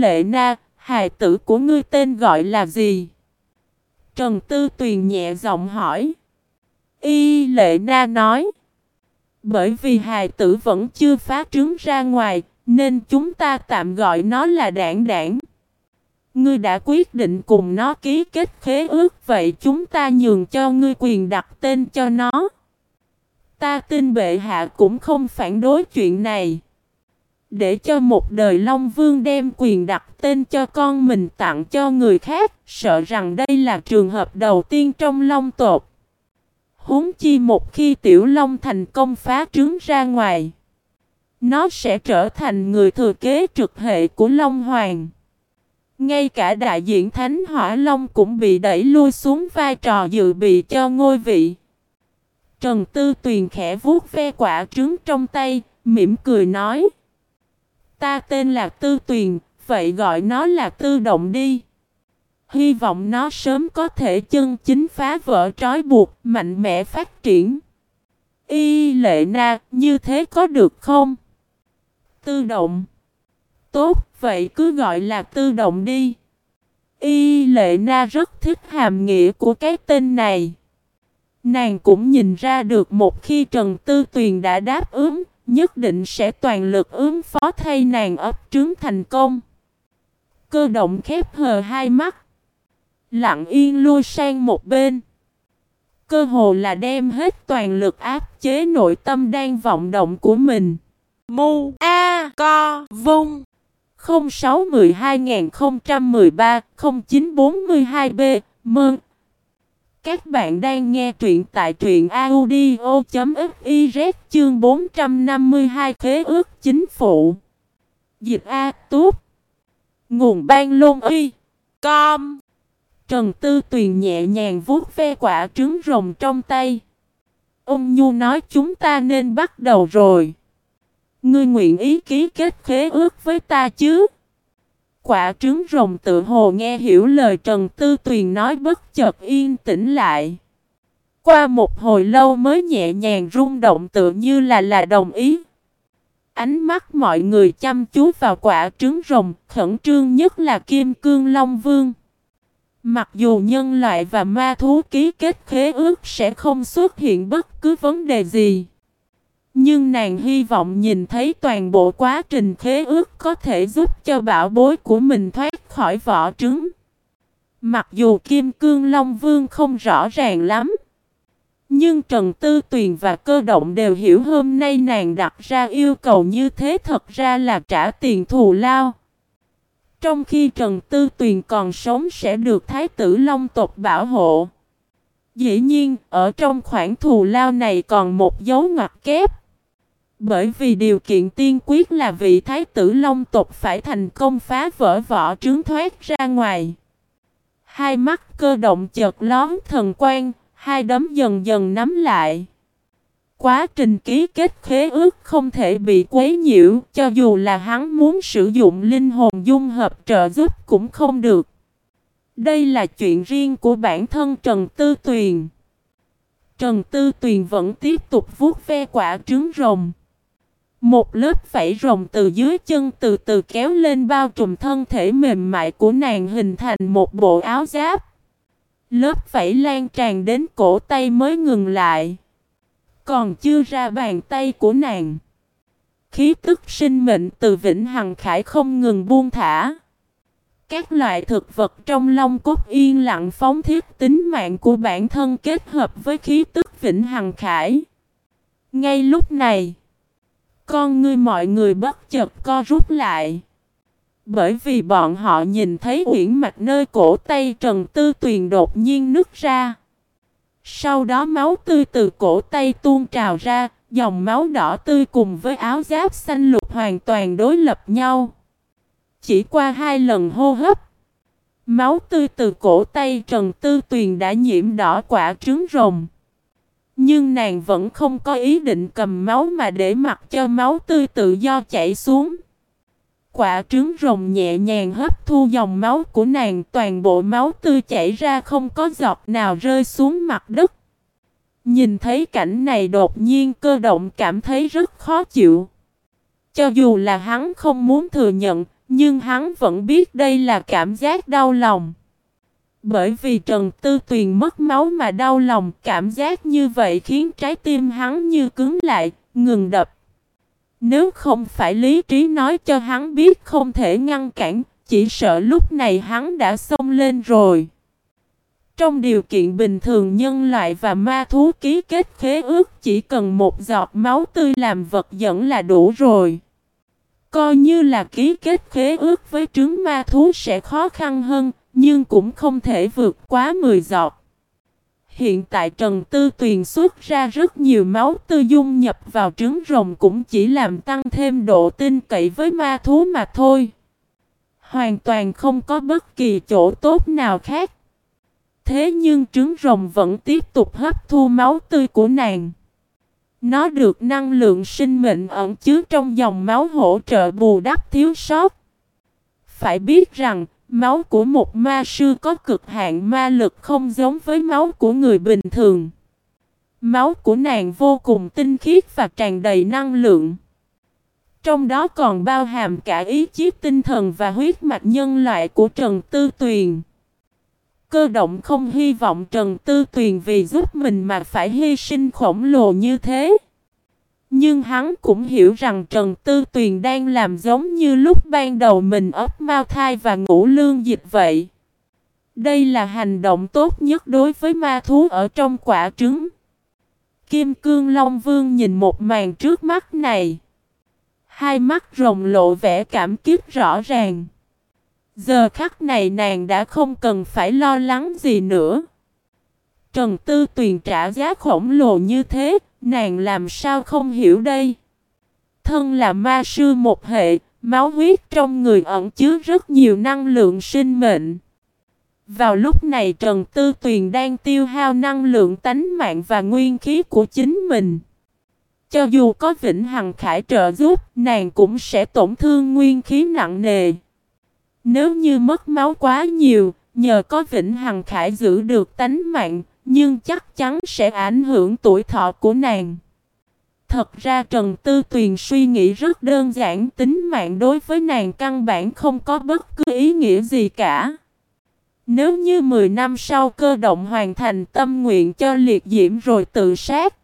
lệ na, hài tử của ngươi tên gọi là gì? Trần Tư Tuyền nhẹ giọng hỏi. Y lệ na nói. Bởi vì hài tử vẫn chưa phá trứng ra ngoài, nên chúng ta tạm gọi nó là đảng đảng. Ngươi đã quyết định cùng nó ký kết khế ước vậy chúng ta nhường cho ngươi quyền đặt tên cho nó. Ta tin bệ hạ cũng không phản đối chuyện này. Để cho một đời Long Vương đem quyền đặt tên cho con mình tặng cho người khác, sợ rằng đây là trường hợp đầu tiên trong Long tộc. Huống chi một khi Tiểu Long thành công phá trứng ra ngoài, nó sẽ trở thành người thừa kế trực hệ của Long Hoàng. Ngay cả đại diện Thánh Hỏa Long cũng bị đẩy lui xuống vai trò dự bị cho ngôi vị. Trần Tư Tuyền khẽ vuốt ve quả trứng trong tay, mỉm cười nói. Ta tên là Tư Tuyền, vậy gọi nó là Tư Động đi. Hy vọng nó sớm có thể chân chính phá vỡ trói buộc, mạnh mẽ phát triển. Y lệ na, như thế có được không? Tư Động Tốt, vậy cứ gọi là Tư Động đi. Y lệ na rất thích hàm nghĩa của cái tên này. Nàng cũng nhìn ra được một khi Trần Tư Tuyền đã đáp ứng, nhất định sẽ toàn lực ứng phó thay nàng ấp trứng thành công. Cơ động khép hờ hai mắt. Lặng yên lui sang một bên. Cơ hồ là đem hết toàn lực áp chế nội tâm đang vọng động của mình. Mu A Co Vung 0612-013-0942B Mơn các bạn đang nghe truyện tại truyện audio.fiz chương 452 khế ước chính phủ. Dịch A, Túp Nguồn ban lôn y Com Trần Tư Tuyền nhẹ nhàng vuốt ve quả trứng rồng trong tay. Ông Nhu nói, chúng ta nên bắt đầu rồi. Ngươi nguyện ý ký kết khế ước với ta chứ? Quả trứng rồng tự hồ nghe hiểu lời Trần Tư Tuyền nói bất chợt yên tĩnh lại. Qua một hồi lâu mới nhẹ nhàng rung động tự như là là đồng ý. Ánh mắt mọi người chăm chú vào quả trứng rồng, khẩn trương nhất là Kim Cương Long Vương. Mặc dù nhân loại và ma thú ký kết khế ước sẽ không xuất hiện bất cứ vấn đề gì. Nhưng nàng hy vọng nhìn thấy toàn bộ quá trình khế ước có thể giúp cho bảo bối của mình thoát khỏi vỏ trứng. Mặc dù Kim Cương Long Vương không rõ ràng lắm. Nhưng Trần Tư Tuyền và cơ động đều hiểu hôm nay nàng đặt ra yêu cầu như thế thật ra là trả tiền thù lao. Trong khi Trần Tư Tuyền còn sống sẽ được Thái tử Long tộc bảo hộ. Dĩ nhiên, ở trong khoản thù lao này còn một dấu ngoặc kép. Bởi vì điều kiện tiên quyết là vị thái tử Long tộc phải thành công phá vỡ vỏ trứng thoát ra ngoài. Hai mắt cơ động chợt lón thần quan, hai đấm dần dần nắm lại. Quá trình ký kết khế ước không thể bị quấy nhiễu, cho dù là hắn muốn sử dụng linh hồn dung hợp trợ giúp cũng không được. Đây là chuyện riêng của bản thân Trần Tư Tuyền. Trần Tư Tuyền vẫn tiếp tục vuốt ve quả trứng rồng. Một lớp vảy rồng từ dưới chân từ từ kéo lên bao trùm thân thể mềm mại của nàng hình thành một bộ áo giáp. Lớp vảy lan tràn đến cổ tay mới ngừng lại. Còn chưa ra bàn tay của nàng. Khí tức sinh mệnh từ Vĩnh Hằng Khải không ngừng buông thả. Các loại thực vật trong long cốt yên lặng phóng thiết tính mạng của bản thân kết hợp với khí tức Vĩnh Hằng Khải. Ngay lúc này con ngươi mọi người bất chợt co rút lại. Bởi vì bọn họ nhìn thấy uyển mạch nơi cổ tay Trần Tư Tuyền đột nhiên nứt ra. Sau đó máu tươi từ cổ tay tuôn trào ra, dòng máu đỏ tươi cùng với áo giáp xanh lục hoàn toàn đối lập nhau. Chỉ qua hai lần hô hấp, máu tươi từ cổ tay Trần Tư Tuyền đã nhiễm đỏ quả trứng rồng. Nhưng nàng vẫn không có ý định cầm máu mà để mặc cho máu tươi tự do chảy xuống. Quả trứng rồng nhẹ nhàng hấp thu dòng máu của nàng toàn bộ máu tươi chảy ra không có giọt nào rơi xuống mặt đất. Nhìn thấy cảnh này đột nhiên cơ động cảm thấy rất khó chịu. Cho dù là hắn không muốn thừa nhận, nhưng hắn vẫn biết đây là cảm giác đau lòng. Bởi vì Trần Tư Tuyền mất máu mà đau lòng, cảm giác như vậy khiến trái tim hắn như cứng lại, ngừng đập. Nếu không phải lý trí nói cho hắn biết không thể ngăn cản, chỉ sợ lúc này hắn đã xông lên rồi. Trong điều kiện bình thường nhân loại và ma thú ký kết khế ước chỉ cần một giọt máu tươi làm vật dẫn là đủ rồi. Coi như là ký kết khế ước với trứng ma thú sẽ khó khăn hơn, nhưng cũng không thể vượt quá 10 giọt. Hiện tại Trần Tư Tuyền xuất ra rất nhiều máu tư dung nhập vào trứng rồng cũng chỉ làm tăng thêm độ tin cậy với ma thú mà thôi. Hoàn toàn không có bất kỳ chỗ tốt nào khác. Thế nhưng trứng rồng vẫn tiếp tục hấp thu máu tươi của nàng. Nó được năng lượng sinh mệnh ẩn chứa trong dòng máu hỗ trợ bù đắp thiếu sót. Phải biết rằng, máu của một ma sư có cực hạn ma lực không giống với máu của người bình thường. Máu của nàng vô cùng tinh khiết và tràn đầy năng lượng. Trong đó còn bao hàm cả ý chí tinh thần và huyết mạch nhân loại của Trần Tư Tuyền. Cơ động không hy vọng Trần Tư Tuyền vì giúp mình mà phải hy sinh khổng lồ như thế. Nhưng hắn cũng hiểu rằng Trần Tư Tuyền đang làm giống như lúc ban đầu mình ấp mau thai và ngủ lương dịch vậy. Đây là hành động tốt nhất đối với ma thú ở trong quả trứng. Kim Cương Long Vương nhìn một màn trước mắt này. Hai mắt rồng lộ vẻ cảm kích rõ ràng. Giờ khắc này nàng đã không cần phải lo lắng gì nữa. Trần Tư Tuyền trả giá khổng lồ như thế, nàng làm sao không hiểu đây? Thân là ma sư một hệ, máu huyết trong người ẩn chứa rất nhiều năng lượng sinh mệnh. Vào lúc này Trần Tư Tuyền đang tiêu hao năng lượng tánh mạng và nguyên khí của chính mình. Cho dù có Vĩnh Hằng Khải trợ giúp, nàng cũng sẽ tổn thương nguyên khí nặng nề. Nếu như mất máu quá nhiều, nhờ có Vĩnh Hằng Khải giữ được tánh mạng, nhưng chắc chắn sẽ ảnh hưởng tuổi thọ của nàng. Thật ra Trần Tư Tuyền suy nghĩ rất đơn giản, tính mạng đối với nàng căn bản không có bất cứ ý nghĩa gì cả. Nếu như 10 năm sau cơ động hoàn thành tâm nguyện cho liệt diễm rồi tự sát.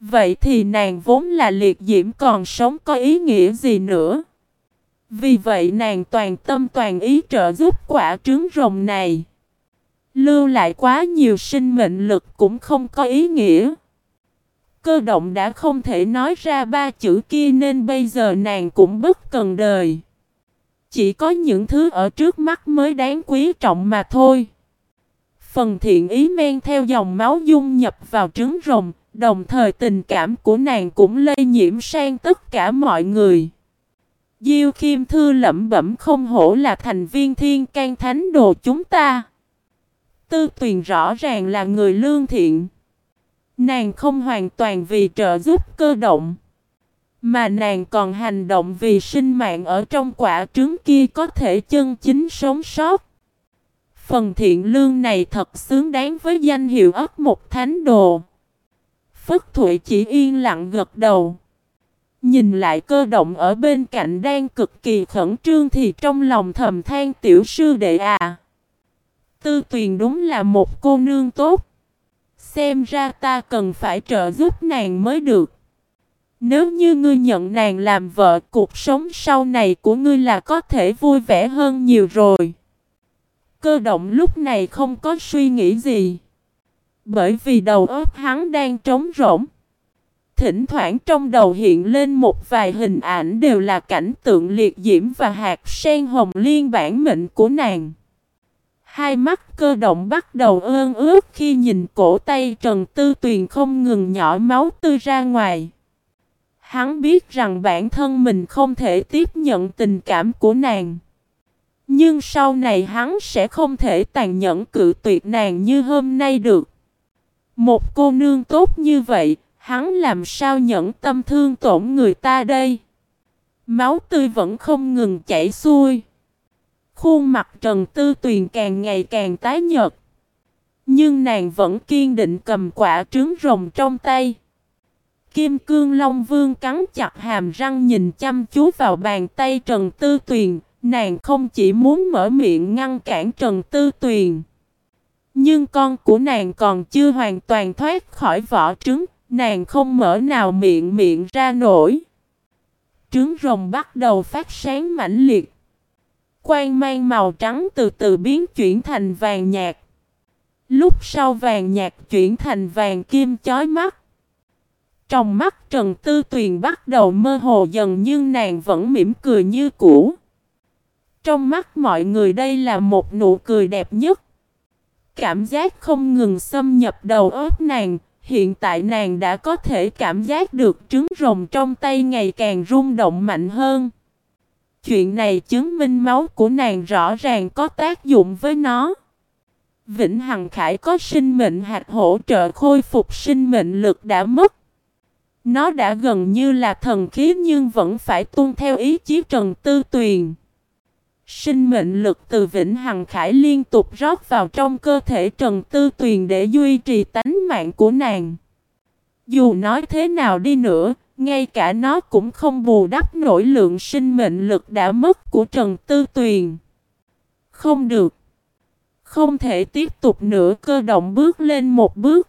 Vậy thì nàng vốn là liệt diễm còn sống có ý nghĩa gì nữa? Vì vậy nàng toàn tâm toàn ý trợ giúp quả trứng rồng này. Lưu lại quá nhiều sinh mệnh lực cũng không có ý nghĩa. Cơ động đã không thể nói ra ba chữ kia nên bây giờ nàng cũng bất cần đời. Chỉ có những thứ ở trước mắt mới đáng quý trọng mà thôi. Phần thiện ý men theo dòng máu dung nhập vào trứng rồng, đồng thời tình cảm của nàng cũng lây nhiễm sang tất cả mọi người. Diêu kim Thư lẩm bẩm không hổ là thành viên thiên can thánh đồ chúng ta. Tư tuyền rõ ràng là người lương thiện. Nàng không hoàn toàn vì trợ giúp cơ động. Mà nàng còn hành động vì sinh mạng ở trong quả trứng kia có thể chân chính sống sót. Phần thiện lương này thật xứng đáng với danh hiệu ấp một thánh đồ. Phất Thụy chỉ yên lặng gật đầu. Nhìn lại cơ động ở bên cạnh đang cực kỳ khẩn trương thì trong lòng thầm than, tiểu sư đệ à. Tư tuyền đúng là một cô nương tốt. Xem ra ta cần phải trợ giúp nàng mới được. Nếu như ngươi nhận nàng làm vợ, cuộc sống sau này của ngươi là có thể vui vẻ hơn nhiều rồi. Cơ động lúc này không có suy nghĩ gì. Bởi vì đầu óc hắn đang trống rỗng. Thỉnh thoảng trong đầu hiện lên một vài hình ảnh đều là cảnh tượng liệt diễm và hạt sen hồng liên bản mệnh của nàng. Hai mắt cơ động bắt đầu ơn ướt khi nhìn cổ tay Trần Tư Tuyền không ngừng nhỏ máu tươi ra ngoài. Hắn biết rằng bản thân mình không thể tiếp nhận tình cảm của nàng. Nhưng sau này hắn sẽ không thể tàn nhẫn cự tuyệt nàng như hôm nay được. Một cô nương tốt như vậy, hắn làm sao nhẫn tâm thương tổn người ta đây? Máu tươi vẫn không ngừng chảy xuôi. Khuôn mặt Trần Tư Tuyền càng ngày càng tái nhợt. Nhưng nàng vẫn kiên định cầm quả trứng rồng trong tay. Kim Cương Long Vương cắn chặt hàm răng nhìn chăm chú vào bàn tay Trần Tư Tuyền, nàng không chỉ muốn mở miệng ngăn cản Trần Tư Tuyền. Nhưng con của nàng còn chưa hoàn toàn thoát khỏi vỏ trứng, nàng không mở nào miệng miệng ra nổi. Trứng rồng bắt đầu phát sáng mãnh liệt. Quang mang màu trắng từ từ biến chuyển thành vàng nhạt. Lúc sau vàng nhạt chuyển thành vàng kim chói mắt. Trong mắt Trần Tư Tuyền bắt đầu mơ hồ dần nhưng nàng vẫn mỉm cười như cũ. Trong mắt mọi người đây là một nụ cười đẹp nhất. Cảm giác không ngừng xâm nhập đầu óc nàng, hiện tại nàng đã có thể cảm giác được trứng rồng trong tay ngày càng rung động mạnh hơn. Chuyện này chứng minh máu của nàng rõ ràng có tác dụng với nó. Vĩnh Hằng Khải có sinh mệnh hạt hỗ trợ khôi phục sinh mệnh lực đã mất. Nó đã gần như là thần khí nhưng vẫn phải tuân theo ý chí Trần Tư Tuyền. Sinh mệnh lực từ Vĩnh Hằng Khải liên tục rót vào trong cơ thể Trần Tư Tuyền để duy trì tánh mạng của nàng. Dù nói thế nào đi nữa, ngay cả nó cũng không bù đắp nổi lượng sinh mệnh lực đã mất của Trần Tư Tuyền. Không được. Không thể tiếp tục nữa cơ động bước lên một bước.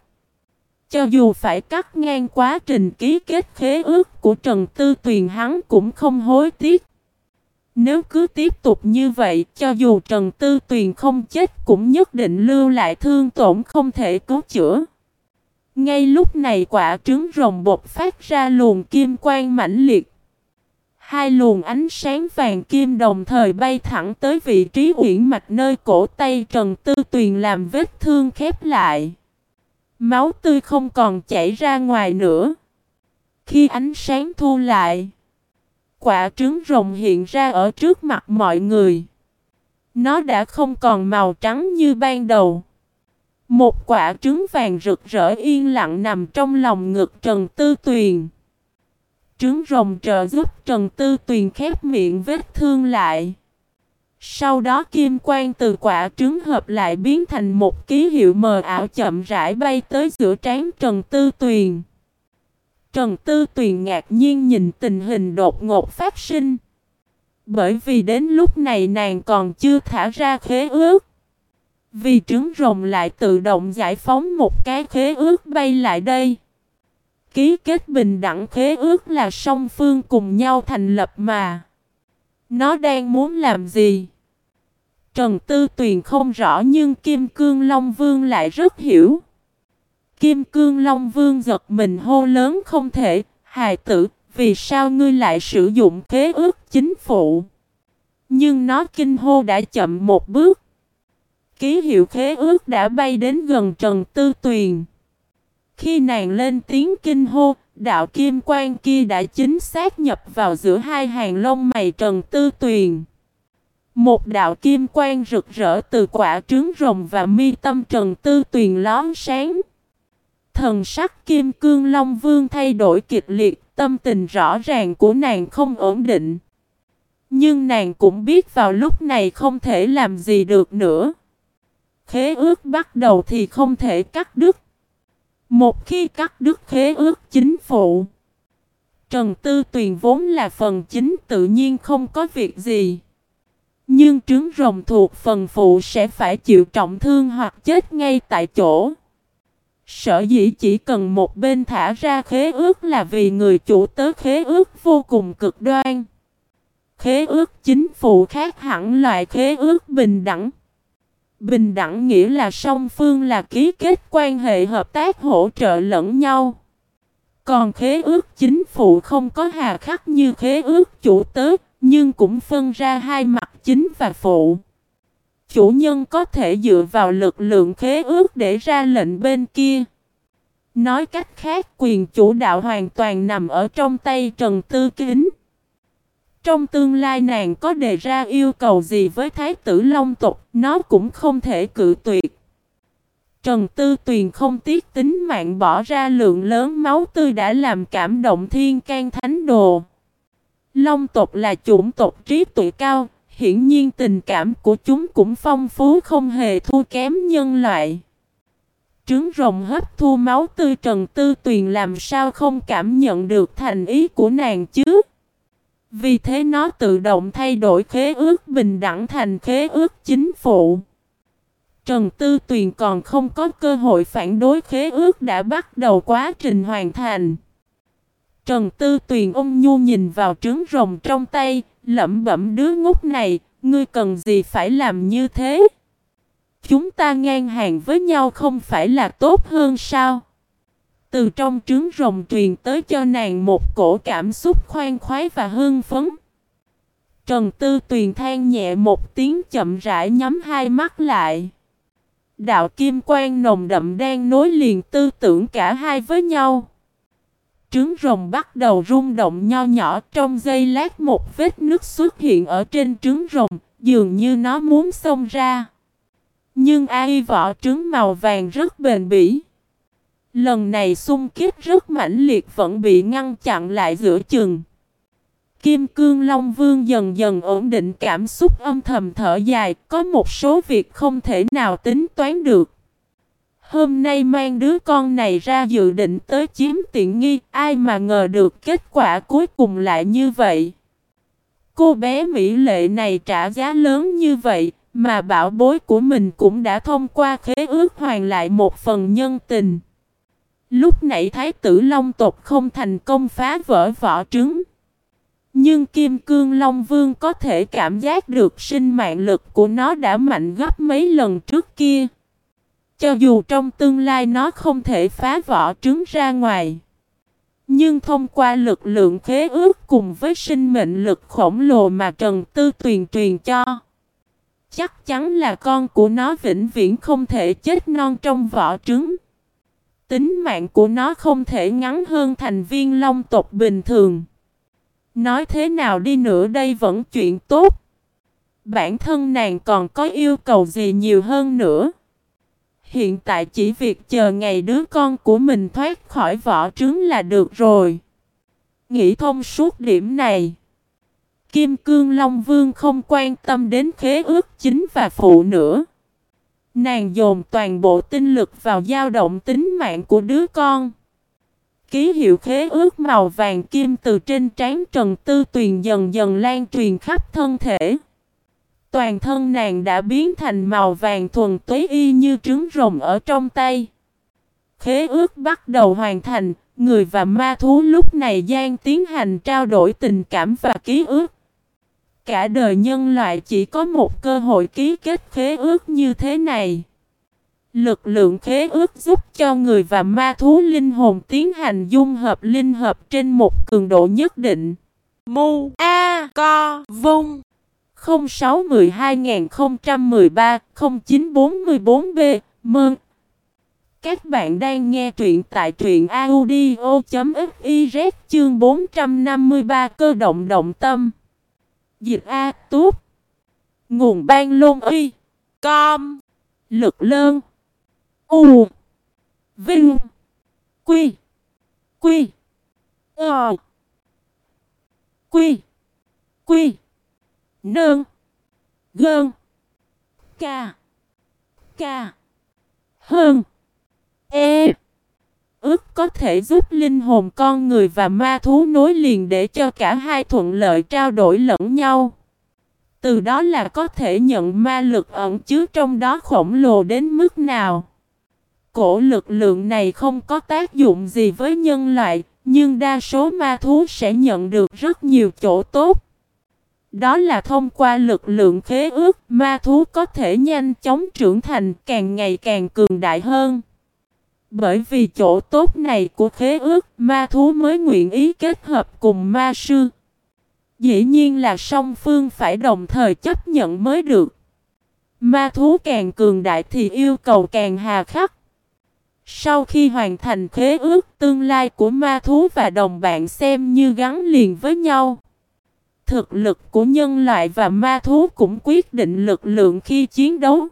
Cho dù phải cắt ngang quá trình ký kết khế ước của Trần Tư Tuyền hắn cũng không hối tiếc. Nếu cứ tiếp tục như vậy, cho dù Trần Tư Tuyền không chết cũng nhất định lưu lại thương tổn không thể cứu chữa. Ngay lúc này quả trứng rồng bột phát ra luồng kim quang mãnh liệt. Hai luồng ánh sáng vàng kim đồng thời bay thẳng tới vị trí uyển mạch nơi cổ tay Trần Tư Tuyền làm vết thương khép lại. Máu tươi không còn chảy ra ngoài nữa. Khi ánh sáng thu lại, quả trứng rồng hiện ra ở trước mặt mọi người. Nó đã không còn màu trắng như ban đầu. Một quả trứng vàng rực rỡ yên lặng nằm trong lòng ngực Trần Tư Tuyền. Trứng rồng trợ giúp Trần Tư Tuyền khép miệng vết thương lại. Sau đó kim quang từ quả trứng hợp lại biến thành một ký hiệu mờ ảo chậm rãi bay tới giữa trán Trần Tư Tuyền. Trần Tư Tuyền ngạc nhiên nhìn tình hình đột ngột phát sinh. Bởi vì đến lúc này nàng còn chưa thả ra khế ước. Vì trứng rồng lại tự động giải phóng một cái khế ước bay lại đây. Ký kết bình đẳng khế ước là song phương cùng nhau thành lập mà. Nó đang muốn làm gì? Trần Tư Tuyền không rõ nhưng Kim Cương Long Vương lại rất hiểu. Kim Cương Long Vương giật mình hô lớn không thể, hài tử, vì sao ngươi lại sử dụng khế ước chính phụ? Nhưng nó kinh hô đã chậm một bước. Ký hiệu khế ước đã bay đến gần Trần Tư Tuyền. Khi nàng lên tiếng kinh hô, đạo kim quan kia đã chính xác nhập vào giữa hai hàng lông mày Trần Tư Tuyền. Một đạo kim quang rực rỡ từ quả trứng rồng và mi tâm Trần Tư Tuyền lón sáng. Thần sắc kim cương Long Vương thay đổi kịch liệt, tâm tình rõ ràng của nàng không ổn định. Nhưng nàng cũng biết vào lúc này không thể làm gì được nữa. Khế ước bắt đầu thì không thể cắt đứt. Một khi cắt đứt khế ước chính phụ, Trần Tư Tuyền vốn là phần chính tự nhiên không có việc gì. Nhưng trứng rồng thuộc phần phụ sẽ phải chịu trọng thương hoặc chết ngay tại chỗ. Sở dĩ chỉ cần một bên thả ra khế ước là vì người chủ tớ khế ước vô cùng cực đoan. Khế ước chính phụ khác hẳn loại khế ước bình đẳng. Bình đẳng nghĩa là song phương là ký kết quan hệ hợp tác hỗ trợ lẫn nhau. Còn khế ước chính phủ không có hà khắc như khế ước chủ tớ, nhưng cũng phân ra hai mặt chính và phụ. Chủ nhân có thể dựa vào lực lượng khế ước để ra lệnh bên kia. Nói cách khác quyền chủ đạo hoàn toàn nằm ở trong tay Trần Tư Kính. Trong tương lai nàng có đề ra yêu cầu gì với Thái tử Long Tục, nó cũng không thể cự tuyệt. Trần Tư Tuyền không tiếc tính mạng bỏ ra lượng lớn máu tươi đã làm cảm động thiên can thánh đồ. Long tộc là chủng tộc trí tuệ cao, hiển nhiên tình cảm của chúng cũng phong phú không hề thua kém nhân loại. Trứng rồng hấp thu máu tươi Trần Tư Tuyền làm sao không cảm nhận được thành ý của nàng chứ? Vì thế nó tự động thay đổi khế ước bình đẳng thành khế ước chính phủ. Trần Tư Tuyền còn không có cơ hội phản đối khế ước đã bắt đầu quá trình hoàn thành. Trần Tư Tuyền ôm nhu nhìn vào trứng rồng trong tay, lẩm bẩm đứa ngốc này, ngươi cần gì phải làm như thế? Chúng ta ngang hàng với nhau không phải là tốt hơn sao? Từ trong trứng rồng truyền tới cho nàng một cổ cảm xúc khoan khoái và hưng phấn. Trần Tư Tuyền than nhẹ một tiếng chậm rãi nhắm hai mắt lại. Đạo kim quang nồng đậm đang nối liền tư tưởng cả hai với nhau. Trứng rồng bắt đầu rung động nho nhỏ trong giây lát một vết nước xuất hiện ở trên trứng rồng, dường như nó muốn xông ra. Nhưng ai vỏ trứng màu vàng rất bền bỉ. Lần này xung kích rất mãnh liệt vẫn bị ngăn chặn lại giữa chừng. Kim Cương Long Vương dần dần ổn định cảm xúc âm thầm thở dài, có một số việc không thể nào tính toán được. Hôm nay mang đứa con này ra dự định tới chiếm tiện nghi, ai mà ngờ được kết quả cuối cùng lại như vậy. Cô bé Mỹ lệ này trả giá lớn như vậy, mà bảo bối của mình cũng đã thông qua khế ước hoàn lại một phần nhân tình. Lúc nãy Thái tử Long tộc không thành công phá vỡ vỏ trứng. Nhưng Kim Cương Long Vương có thể cảm giác được sinh mạng lực của nó đã mạnh gấp mấy lần trước kia. Cho dù trong tương lai nó không thể phá vỏ trứng ra ngoài. Nhưng thông qua lực lượng khế ước cùng với sinh mệnh lực khổng lồ mà Trần Tư Tuyền truyền cho. Chắc chắn là con của nó vĩnh viễn không thể chết non trong vỏ trứng. Tính mạng của nó không thể ngắn hơn thành viên long tộc bình thường. Nói thế nào đi nữa đây vẫn chuyện tốt. Bản thân nàng còn có yêu cầu gì nhiều hơn nữa. Hiện tại chỉ việc chờ ngày đứa con của mình thoát khỏi vỏ trứng là được rồi. Nghĩ thông suốt điểm này. Kim Cương Long Vương không quan tâm đến khế ước chính và phụ nữa. Nàng dồn toàn bộ tinh lực vào dao động tính mạng của đứa con. Ký hiệu khế ước màu vàng kim từ trên trán Trần Tư Tuyền dần dần lan truyền khắp thân thể. Toàn thân nàng đã biến thành màu vàng thuần túy y như trứng rồng ở trong tay. Khế ước bắt đầu hoàn thành, người và ma thú lúc này gian tiến hành trao đổi tình cảm và ký ước. Cả đời nhân loại chỉ có một cơ hội ký kết khế ước như thế này. Lực lượng khế ước giúp cho người và ma thú linh hồn tiến hành dung hợp linh hợp trên một cường độ nhất định. Mu A Co Vung 06-12-013-0944B Mơn Các bạn đang nghe truyện tại truyện audio.fiz chương 453 cơ động động tâm Dịch A, Túp. Nguồn ban lôn y. Com. Lực lơn. U. Vinh. Quy. Quy. Ờ. Quy. Quy. Nơn. Gơn. Ca. Ca. Hơn. E. Ước có thể giúp linh hồn con người và ma thú nối liền để cho cả hai thuận lợi trao đổi lẫn nhau. Từ đó là có thể nhận ma lực ẩn chứa trong đó khổng lồ đến mức nào. Cổ lực lượng này không có tác dụng gì với nhân loại, nhưng đa số ma thú sẽ nhận được rất nhiều chỗ tốt. Đó là thông qua lực lượng khế ước, ma thú có thể nhanh chóng trưởng thành càng ngày càng cường đại hơn. Bởi vì chỗ tốt này của khế ước, ma thú mới nguyện ý kết hợp cùng ma sư. Dĩ nhiên là song phương phải đồng thời chấp nhận mới được. Ma thú càng cường đại thì yêu cầu càng hà khắc. Sau khi hoàn thành khế ước, tương lai của ma thú và đồng bạn xem như gắn liền với nhau. Thực lực của nhân loại và ma thú cũng quyết định lực lượng khi chiến đấu.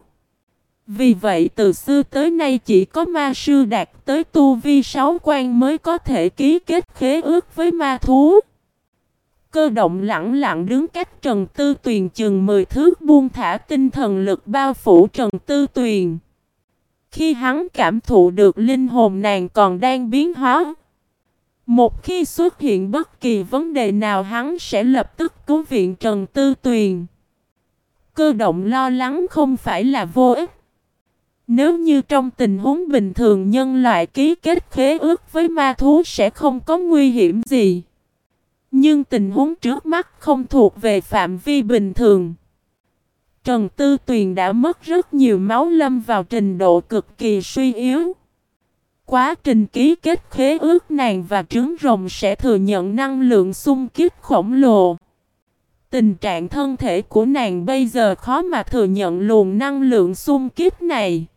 Vì vậy từ xưa tới nay chỉ có ma sư đạt tới tu vi sáu quan mới có thể ký kết khế ước với ma thú. Cơ động lặng lặng đứng cách Trần Tư Tuyền chừng 10 thước buông thả tinh thần lực bao phủ Trần Tư Tuyền. Khi hắn cảm thụ được linh hồn nàng còn đang biến hóa. Một khi xuất hiện bất kỳ vấn đề nào hắn sẽ lập tức cứu viện Trần Tư Tuyền. Cơ động lo lắng không phải là vô ích. Nếu như trong tình huống bình thường nhân loại ký kết khế ước với ma thú sẽ không có nguy hiểm gì. Nhưng tình huống trước mắt không thuộc về phạm vi bình thường. Trần Tư Tuyền đã mất rất nhiều máu lâm vào trình độ cực kỳ suy yếu. Quá trình ký kết khế ước nàng và trứng rồng sẽ thừa nhận năng lượng xung kích khổng lồ. Tình trạng thân thể của nàng bây giờ khó mà thừa nhận luồng năng lượng xung kích này.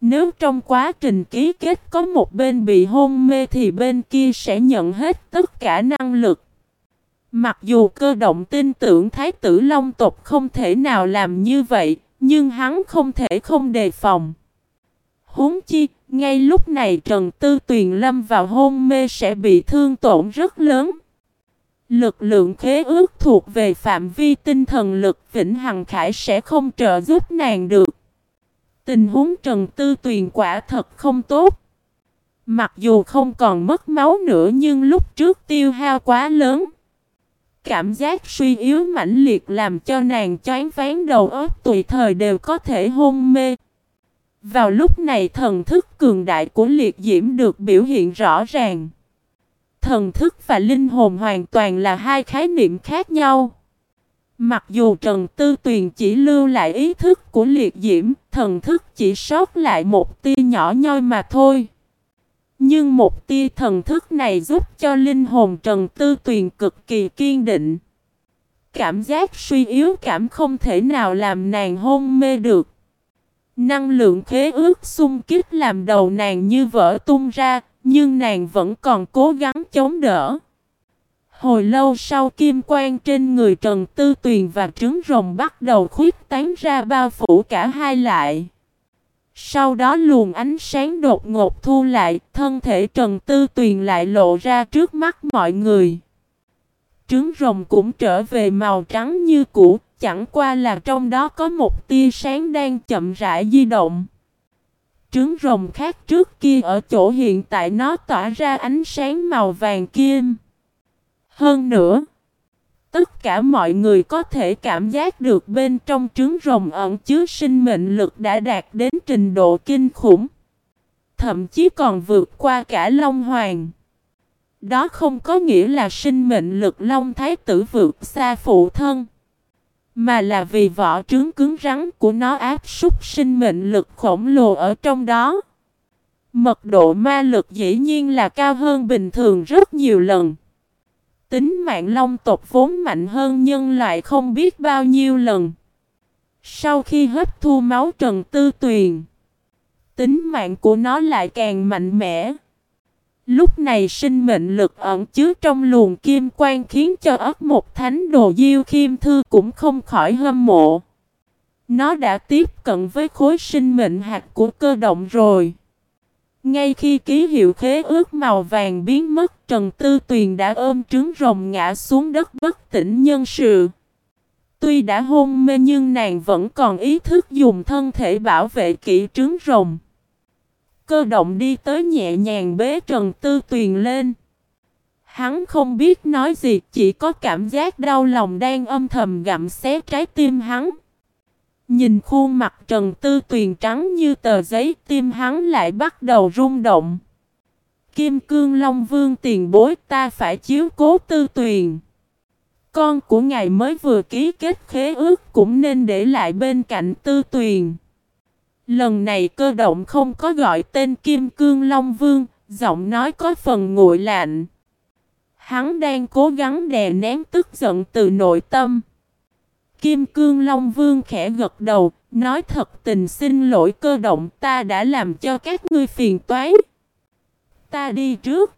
Nếu trong quá trình ký kết có một bên bị hôn mê thì bên kia sẽ nhận hết tất cả năng lực. Mặc dù cơ động tin tưởng Thái tử Long tộc không thể nào làm như vậy, nhưng hắn không thể không đề phòng. Huống chi, ngay lúc này Trần Tư Tuyền lâm vào hôn mê sẽ bị thương tổn rất lớn. Lực lượng khế ước thuộc về phạm vi tinh thần lực Vĩnh Hằng Khải sẽ không trợ giúp nàng được. Tình huống Trần Tư Tuyền quả thật không tốt. Mặc dù không còn mất máu nữa nhưng lúc trước tiêu hao quá lớn. Cảm giác suy yếu mãnh liệt làm cho nàng choáng ván đầu óc tùy thời đều có thể hôn mê. Vào lúc này thần thức cường đại của liệt diễm được biểu hiện rõ ràng. Thần thức và linh hồn hoàn toàn là hai khái niệm khác nhau. Mặc dù Trần Tư Tuyền chỉ lưu lại ý thức của liệt diễm, thần thức chỉ sót lại một tia nhỏ nhoi mà thôi. Nhưng một tia thần thức này giúp cho linh hồn Trần Tư Tuyền cực kỳ kiên định. Cảm giác suy yếu cảm không thể nào làm nàng hôn mê được. Năng lượng khế ước xung kích làm đầu nàng như vỡ tung ra, nhưng nàng vẫn còn cố gắng chống đỡ. Hồi lâu sau kim quang trên người Trần Tư Tuyền và trứng rồng bắt đầu khuyết tán ra bao phủ cả hai lại. Sau đó luồng ánh sáng đột ngột thu lại, thân thể Trần Tư Tuyền lại lộ ra trước mắt mọi người. Trứng rồng cũng trở về màu trắng như cũ, chẳng qua là trong đó có một tia sáng đang chậm rãi di động. Trứng rồng khác trước kia ở chỗ hiện tại nó tỏa ra ánh sáng màu vàng kim. Hơn nữa, tất cả mọi người có thể cảm giác được bên trong trứng rồng ẩn chứa sinh mệnh lực đã đạt đến trình độ kinh khủng. Thậm chí còn vượt qua cả Long Hoàng. Đó không có nghĩa là sinh mệnh lực Long Thái tử vượt xa phụ thân. Mà là vì vỏ trứng cứng rắn của nó áp súc sinh mệnh lực khổng lồ ở trong đó. Mật độ ma lực dĩ nhiên là cao hơn bình thường rất nhiều lần. Tính mạng long tộc vốn mạnh hơn nhân loại không biết bao nhiêu lần. Sau khi hấp thu máu Trần Tư Tuyền, tính mạng của nó lại càng mạnh mẽ. Lúc này sinh mệnh lực ẩn chứa trong luồng kim quang khiến cho ớt một thánh đồ diêu khiêm thư cũng không khỏi hâm mộ. Nó đã tiếp cận với khối sinh mệnh hạt của cơ động rồi. Ngay khi ký hiệu khế ước màu vàng biến mất, Trần Tư Tuyền đã ôm trứng rồng ngã xuống đất bất tỉnh nhân sự. Tuy đã hôn mê nhưng nàng vẫn còn ý thức dùng thân thể bảo vệ kỹ trứng rồng. Cơ động đi tới nhẹ nhàng bế Trần Tư Tuyền lên. Hắn không biết nói gì, chỉ có cảm giác đau lòng đang âm thầm gặm xé trái tim hắn. Nhìn khuôn mặt Trần Tư Tuyền trắng như tờ giấy tim hắn lại bắt đầu rung động. Kim Cương Long Vương tiền bối ta phải chiếu cố Tư Tuyền. Con của ngài mới vừa ký kết khế ước cũng nên để lại bên cạnh Tư Tuyền. Lần này cơ động không có gọi tên Kim Cương Long Vương, giọng nói có phần nguội lạnh. Hắn đang cố gắng đè nén tức giận từ nội tâm. Kim Cương Long Vương khẽ gật đầu, nói thật tình xin lỗi cơ động ta đã làm cho các ngươi phiền toái. Ta đi trước.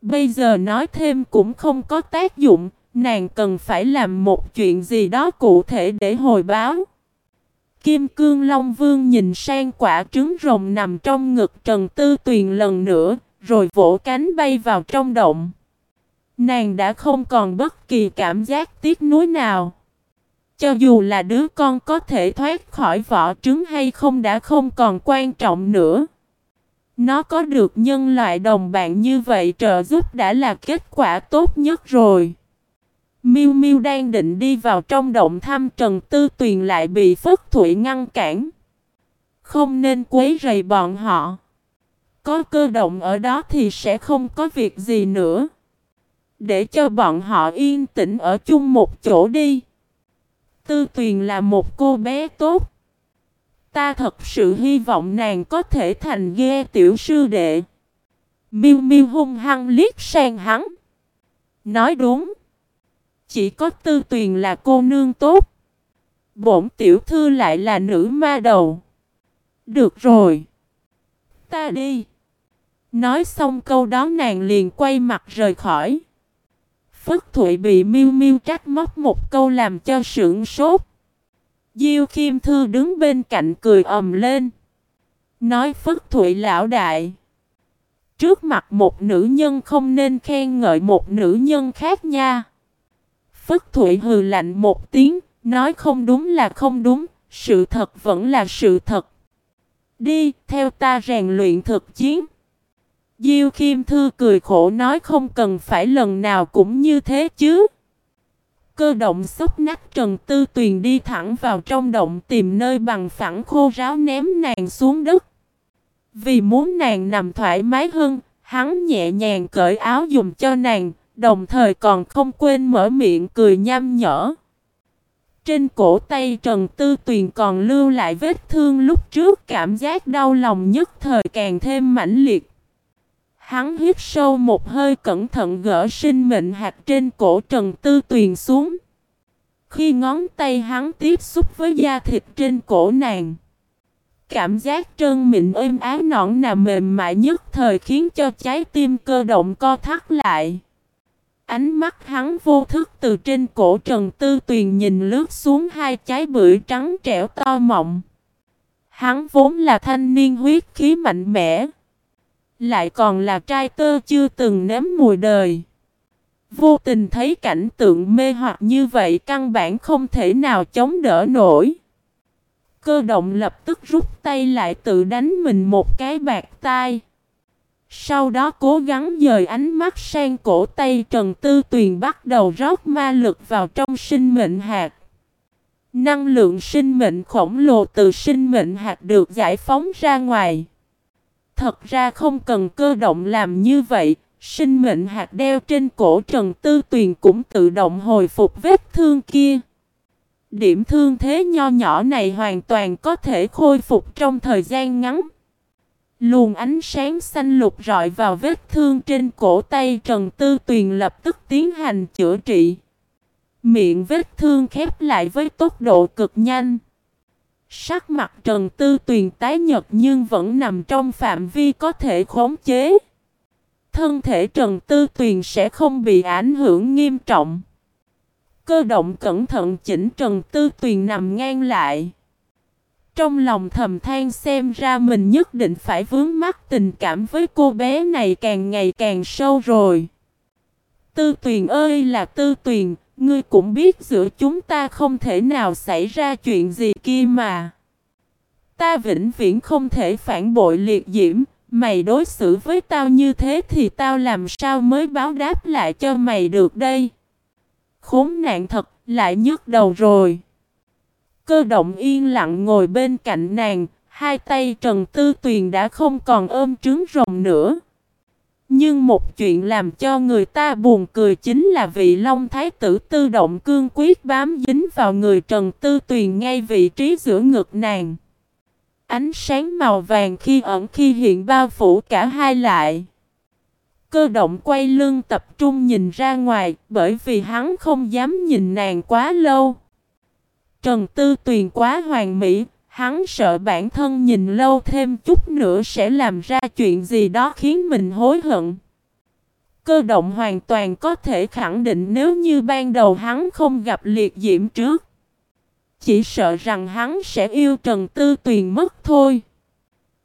Bây giờ nói thêm cũng không có tác dụng, nàng cần phải làm một chuyện gì đó cụ thể để hồi báo. Kim Cương Long Vương nhìn sang quả trứng rồng nằm trong ngực Trần Tư Tuyền lần nữa, rồi vỗ cánh bay vào trong động. Nàng đã không còn bất kỳ cảm giác tiếc nuối nào. Cho dù là đứa con có thể thoát khỏi vỏ trứng hay không đã không còn quan trọng nữa. Nó có được nhân loại đồng bạn như vậy trợ giúp đã là kết quả tốt nhất rồi. Miu Miu đang định đi vào trong động thăm Trần Tư Tuyền lại bị Phất Thụy ngăn cản. Không nên quấy rầy bọn họ. Có cơ động ở đó thì sẽ không có việc gì nữa. Để cho bọn họ yên tĩnh ở chung một chỗ đi. Tư Tuyền là một cô bé tốt. Ta thật sự hy vọng nàng có thể thành ghe tiểu sư đệ. Miu Miu hung hăng liếc sang hắn. Nói đúng. Chỉ có tư tuyền là cô nương tốt. Bổn tiểu thư lại là nữ ma đầu. Được rồi. Ta đi. Nói xong câu đó nàng liền quay mặt rời khỏi. Phất Thụy bị miêu miêu trách móc một câu làm cho sưởng sốt. Diêu Khiêm Thư đứng bên cạnh cười ầm lên. Nói Phất Thụy lão đại. Trước mặt một nữ nhân không nên khen ngợi một nữ nhân khác nha. Phất Thụy hừ lạnh một tiếng, nói không đúng là không đúng, sự thật vẫn là sự thật. Đi, theo ta rèn luyện thực chiến. Diêu Khiêm Thư cười khổ nói không cần phải lần nào cũng như thế chứ. Cơ động xúc nách Trần Tư Tuyền đi thẳng vào trong động tìm nơi bằng phẳng khô ráo ném nàng xuống đất. Vì muốn nàng nằm thoải mái hơn, hắn nhẹ nhàng cởi áo dùng cho nàng, Đồng thời còn không quên mở miệng cười nham nhở. Trên cổ tay Trần Tư Tuyền còn lưu lại vết thương lúc trước cảm giác đau lòng nhất thời càng thêm mãnh liệt. Hắn hít sâu một hơi cẩn thận gỡ sinh mệnh hạt trên cổ Trần Tư Tuyền xuống. Khi ngón tay hắn tiếp xúc với da thịt trên cổ nàng. Cảm giác trơn mịn êm ái nõn nà mềm mại nhất thời khiến cho trái tim cơ động co thắt lại. Ánh mắt hắn vô thức từ trên cổ Trần Tư Tuyền nhìn lướt xuống hai trái bưởi trắng trẻo to mọng. Hắn vốn là thanh niên huyết khí mạnh mẽ. Lại còn là trai tơ chưa từng nếm mùi đời. Vô tình thấy cảnh tượng mê hoặc như vậy căn bản không thể nào chống đỡ nổi. Cơ động lập tức rút tay lại tự đánh mình một cái bạc tai. Sau đó cố gắng dời ánh mắt sang cổ tay Trần Tư Tuyền bắt đầu rót ma lực vào trong sinh mệnh hạt. Năng lượng sinh mệnh khổng lồ từ sinh mệnh hạt được giải phóng ra ngoài. Thật ra không cần cơ động làm như vậy, sinh mệnh hạt đeo trên cổ Trần Tư Tuyền cũng tự động hồi phục vết thương kia. Điểm thương thế nho nhỏ này hoàn toàn có thể khôi phục trong thời gian ngắn. Luồng ánh sáng xanh lục rọi vào vết thương trên cổ tay Trần Tư Tuyền lập tức tiến hành chữa trị. Miệng vết thương khép lại với tốc độ cực nhanh. Sắc mặt Trần Tư Tuyền tái nhật nhưng vẫn nằm trong phạm vi có thể khống chế. Thân thể Trần Tư Tuyền sẽ không bị ảnh hưởng nghiêm trọng. Cơ động cẩn thận chỉnh Trần Tư Tuyền nằm ngang lại. Trong lòng thầm than xem ra mình nhất định phải vướng mắc tình cảm với cô bé này càng ngày càng sâu rồi. Tư tuyền ơi là tư tuyền, ngươi cũng biết giữa chúng ta không thể nào xảy ra chuyện gì kia mà. Ta vĩnh viễn không thể phản bội liệt diễm, mày đối xử với tao như thế thì tao làm sao mới báo đáp lại cho mày được đây. Khốn nạn thật, lại nhức đầu rồi. Cơ động yên lặng ngồi bên cạnh nàng, hai tay Trần Tư Tuyền đã không còn ôm trứng rồng nữa. Nhưng một chuyện làm cho người ta buồn cười chính là vị Long Thái tử tư động cương quyết bám dính vào người Trần Tư Tuyền ngay vị trí giữa ngực nàng. Ánh sáng màu vàng khi ẩn khi hiện bao phủ cả hai lại. Cơ động quay lưng tập trung nhìn ra ngoài bởi vì hắn không dám nhìn nàng quá lâu. Trần Tư Tuyền quá hoàn mỹ, hắn sợ bản thân nhìn lâu thêm chút nữa sẽ làm ra chuyện gì đó khiến mình hối hận. Cơ động hoàn toàn có thể khẳng định nếu như ban đầu hắn không gặp liệt diễm trước. Chỉ sợ rằng hắn sẽ yêu Trần Tư Tuyền mất thôi.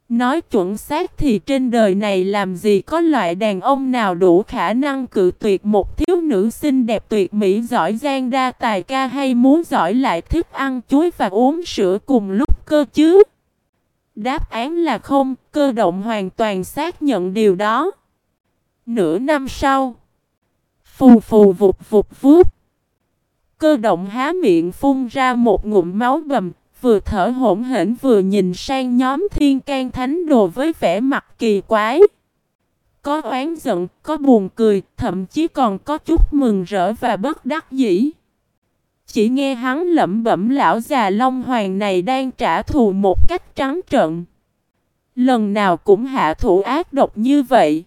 Nói chuẩn xác thì trên đời này làm gì có loại đàn ông nào đủ khả năng cự tuyệt một thiếu nữ xinh đẹp tuyệt mỹ giỏi giang đa tài ca hay muốn giỏi lại thích ăn chuối và uống sữa cùng lúc cơ chứ. Đáp án là không, cơ động hoàn toàn xác nhận điều đó. Nửa năm sau, phù phù vụt vụt vút, cơ động há miệng phun ra một ngụm máu bầm, vừa thở hổn hển vừa nhìn sang nhóm thiên can thánh đồ với vẻ mặt kỳ quái. Có oán giận, có buồn cười, thậm chí còn có chút mừng rỡ và bất đắc dĩ. Chỉ nghe hắn lẩm bẩm lão già Long Hoàng này đang trả thù một cách trắng trợn. Lần nào cũng hạ thủ ác độc như vậy.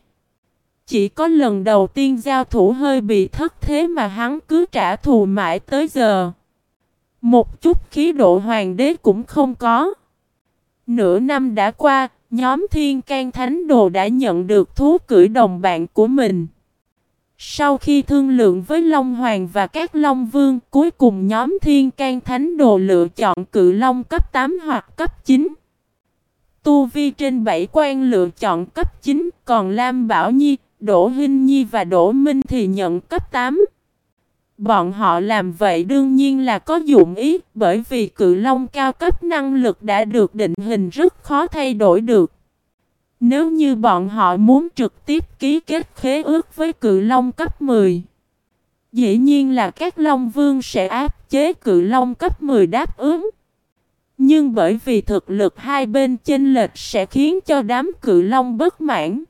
Chỉ có lần đầu tiên giao thủ hơi bị thất thế mà hắn cứ trả thù mãi tới giờ. Một chút khí độ hoàng đế cũng không có. Nửa năm đã qua, nhóm thiên can thánh đồ đã nhận được thú cưỡi đồng bạn của mình. Sau khi thương lượng với Long Hoàng và các Long Vương, cuối cùng nhóm Thiên can Thánh Đồ lựa chọn cự Long cấp 8 hoặc cấp 9. Tu Vi trên 7 quan lựa chọn cấp 9, còn Lam Bảo Nhi, Đỗ Hinh Nhi và Đỗ Minh thì nhận cấp 8. Bọn họ làm vậy đương nhiên là có dụng ý, bởi vì cự long cao cấp năng lực đã được định hình rất khó thay đổi được. Nếu như bọn họ muốn trực tiếp ký kết khế ước với cự long cấp 10, dĩ nhiên là các long vương sẽ áp chế cự long cấp 10 đáp ứng. Nhưng bởi vì thực lực hai bên chênh lệch sẽ khiến cho đám cự long bất mãn.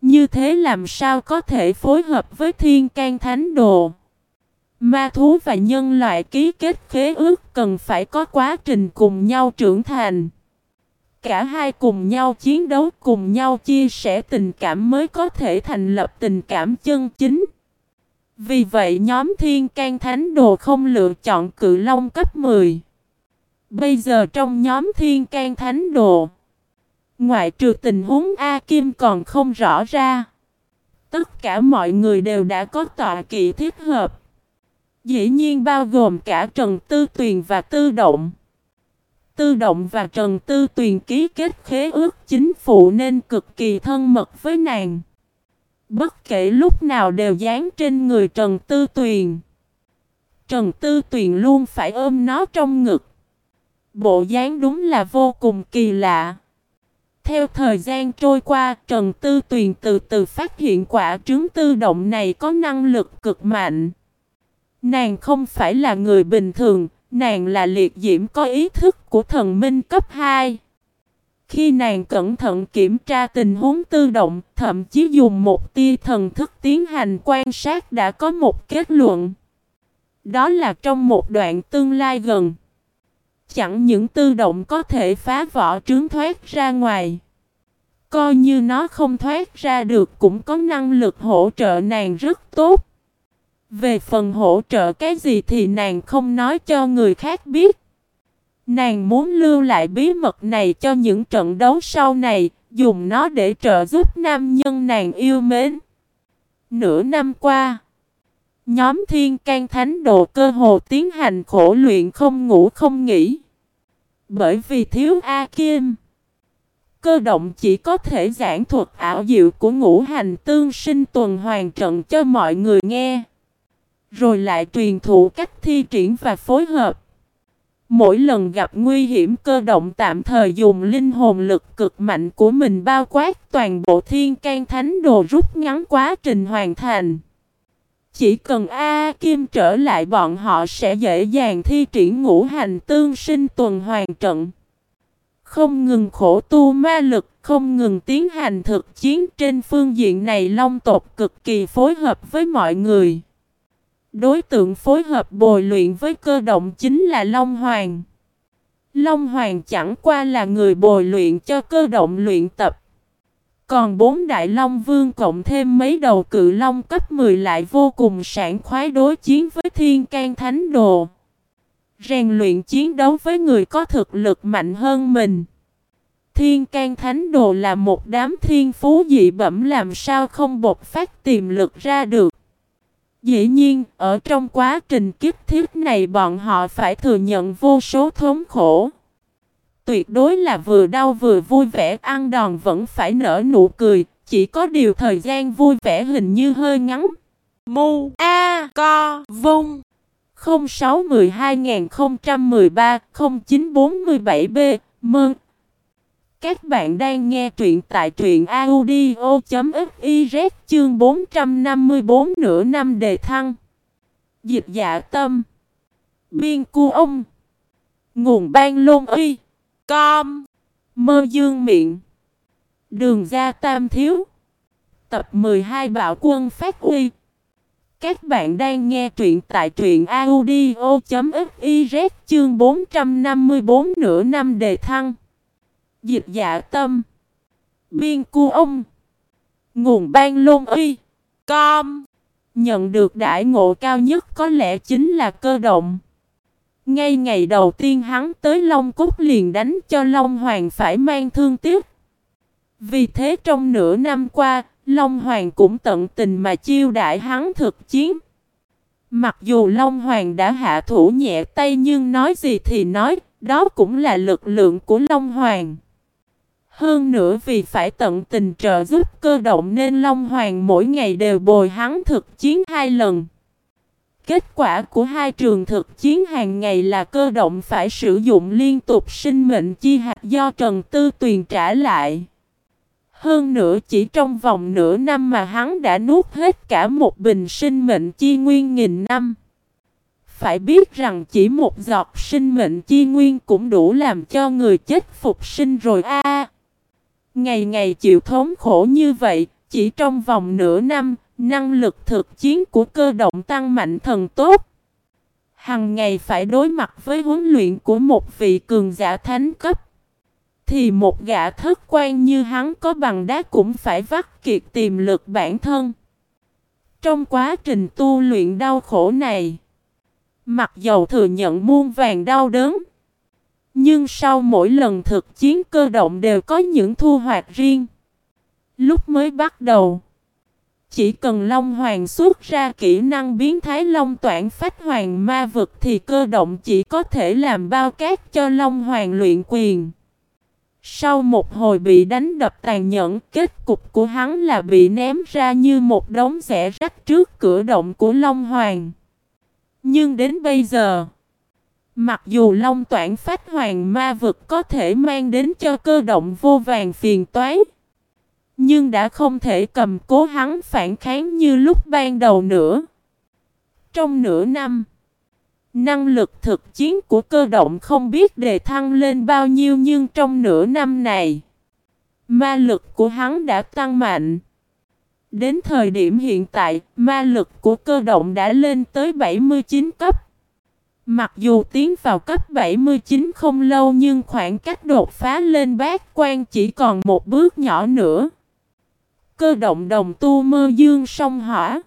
Như thế làm sao có thể phối hợp với thiên can thánh đồ? Ma thú và nhân loại ký kết khế ước cần phải có quá trình cùng nhau trưởng thành. Cả hai cùng nhau chiến đấu cùng nhau chia sẻ tình cảm mới có thể thành lập tình cảm chân chính. Vì vậy nhóm thiên can thánh đồ không lựa chọn cự long cấp 10. Bây giờ trong nhóm thiên can thánh đồ, ngoại trừ tình huống A Kim còn không rõ ra. Tất cả mọi người đều đã có tọa kỵ thiết hợp. Dĩ nhiên bao gồm cả Trần Tư Tuyền và Tư Động. Tư Động và Trần Tư Tuyền ký kết khế ước chính phủ nên cực kỳ thân mật với nàng. Bất kể lúc nào đều dán trên người Trần Tư Tuyền. Trần Tư Tuyền luôn phải ôm nó trong ngực. Bộ dáng đúng là vô cùng kỳ lạ. Theo thời gian trôi qua, Trần Tư Tuyền từ từ phát hiện quả trứng tư động này có năng lực cực mạnh. Nàng không phải là người bình thường, nàng là liệt diễm có ý thức của thần minh cấp 2. Khi nàng cẩn thận kiểm tra tình huống tự động, thậm chí dùng một tia thần thức tiến hành quan sát đã có một kết luận. Đó là trong một đoạn tương lai gần. Chẳng những tự động có thể phá vỏ trứng thoát ra ngoài. Coi như nó không thoát ra được cũng có năng lực hỗ trợ nàng rất tốt. Về phần hỗ trợ cái gì thì nàng không nói cho người khác biết. Nàng muốn lưu lại bí mật này cho những trận đấu sau này, dùng nó để trợ giúp nam nhân nàng yêu mến. Nửa năm qua, nhóm thiên can thánh độ cơ hồ tiến hành khổ luyện không ngủ không nghỉ. Bởi vì thiếu A Kim, cơ động chỉ có thể giảng thuật ảo diệu của ngũ hành tương sinh tuần hoàn trận cho mọi người nghe. Rồi lại truyền thụ cách thi triển và phối hợp. Mỗi lần gặp nguy hiểm cơ động tạm thời dùng linh hồn lực cực mạnh của mình bao quát toàn bộ thiên can thánh đồ rút ngắn quá trình hoàn thành. Chỉ cần A Kim trở lại bọn họ sẽ dễ dàng thi triển ngũ hành tương sinh tuần hoàn trận. Không ngừng khổ tu ma lực, không ngừng tiến hành thực chiến trên phương diện này long tộc cực kỳ phối hợp với mọi người. Đối tượng phối hợp bồi luyện với cơ động chính là Long Hoàng. Long Hoàng chẳng qua là người bồi luyện cho cơ động luyện tập. Còn bốn đại long vương cộng thêm mấy đầu cự long cấp 10 lại vô cùng sảng khoái đối chiến với thiên can thánh đồ. Rèn luyện chiến đấu với người có thực lực mạnh hơn mình. Thiên can thánh đồ là một đám thiên phú dị bẩm làm sao không bộc phát tiềm lực ra được. Dĩ nhiên, ở trong quá trình kiếp thiết này bọn họ phải thừa nhận vô số thống khổ. Tuyệt đối là vừa đau vừa vui vẻ ăn đòn vẫn phải nở nụ cười, chỉ có điều thời gian vui vẻ hình như hơi ngắn. Mu A Co Vung 0612 0947 B Mơn các bạn đang nghe truyện tại truyện audio.fiz chương 454 nửa năm đề thăng. Dịch dạ tâm. Biên cu ông. Nguồn ban lôn uy. Com. Mơ dương miệng. Đường ra tam thiếu. Tập 12 bạo quân phát uy. Các bạn đang nghe truyện tại truyện audio.fiz chương 454 nửa năm đề thăng. Dịch dạ tâm. Biên cu ông. Nguồn ban lôn uy. Com. Nhận được đại ngộ cao nhất có lẽ chính là cơ động. Ngay ngày đầu tiên hắn tới Long Cúc liền đánh cho Long Hoàng phải mang thương tiếc. Vì thế trong nửa năm qua, Long Hoàng cũng tận tình mà chiêu đại hắn thực chiến. Mặc dù Long Hoàng đã hạ thủ nhẹ tay nhưng nói gì thì nói, đó cũng là lực lượng của Long Hoàng. Hơn nữa vì phải tận tình trợ giúp cơ động nên Long Hoàng mỗi ngày đều bồi hắn thực chiến hai lần. Kết quả của hai trường thực chiến hàng ngày là cơ động phải sử dụng liên tục sinh mệnh chi hạt do Trần Tư Tuyền trả lại. Hơn nữa chỉ trong vòng nửa năm mà hắn đã nuốt hết cả một bình sinh mệnh chi nguyên nghìn năm. Phải biết rằng chỉ một giọt sinh mệnh chi nguyên cũng đủ làm cho người chết phục sinh rồi a ngày ngày chịu thống khổ như vậy, chỉ trong vòng nửa năm, năng lực thực chiến của cơ động tăng mạnh thần tốt. Hằng ngày phải đối mặt với huấn luyện của một vị cường giả thánh cấp. Thì một gã thất quan như hắn có bằng đá cũng phải vắt kiệt tiềm lực bản thân. Trong quá trình tu luyện đau khổ này, mặc dầu thừa nhận muôn vàng đau đớn, nhưng sau mỗi lần thực chiến cơ động đều có những thu hoạch riêng. Lúc mới bắt đầu, chỉ cần Long Hoàng xuất ra kỹ năng biến thái Long toản phách hoàng ma vực thì cơ động chỉ có thể làm bao cát cho Long Hoàng luyện quyền. Sau một hồi bị đánh đập tàn nhẫn, kết cục của hắn là bị ném ra như một đống rẻ rách trước cửa động của Long Hoàng. Nhưng đến bây giờ, mặc dù Long Toản phát Hoàng ma vực có thể mang đến cho cơ động vô vàng phiền toái, nhưng đã không thể cầm cố hắn phản kháng như lúc ban đầu nữa. Trong nửa năm, Năng lực thực chiến của cơ động không biết đề thăng lên bao nhiêu nhưng trong nửa năm này, ma lực của hắn đã tăng mạnh. Đến thời điểm hiện tại, ma lực của cơ động đã lên tới 79 cấp. Mặc dù tiến vào cấp 79 không lâu nhưng khoảng cách đột phá lên bát quan chỉ còn một bước nhỏ nữa. Cơ động đồng tu mơ dương sông hỏa.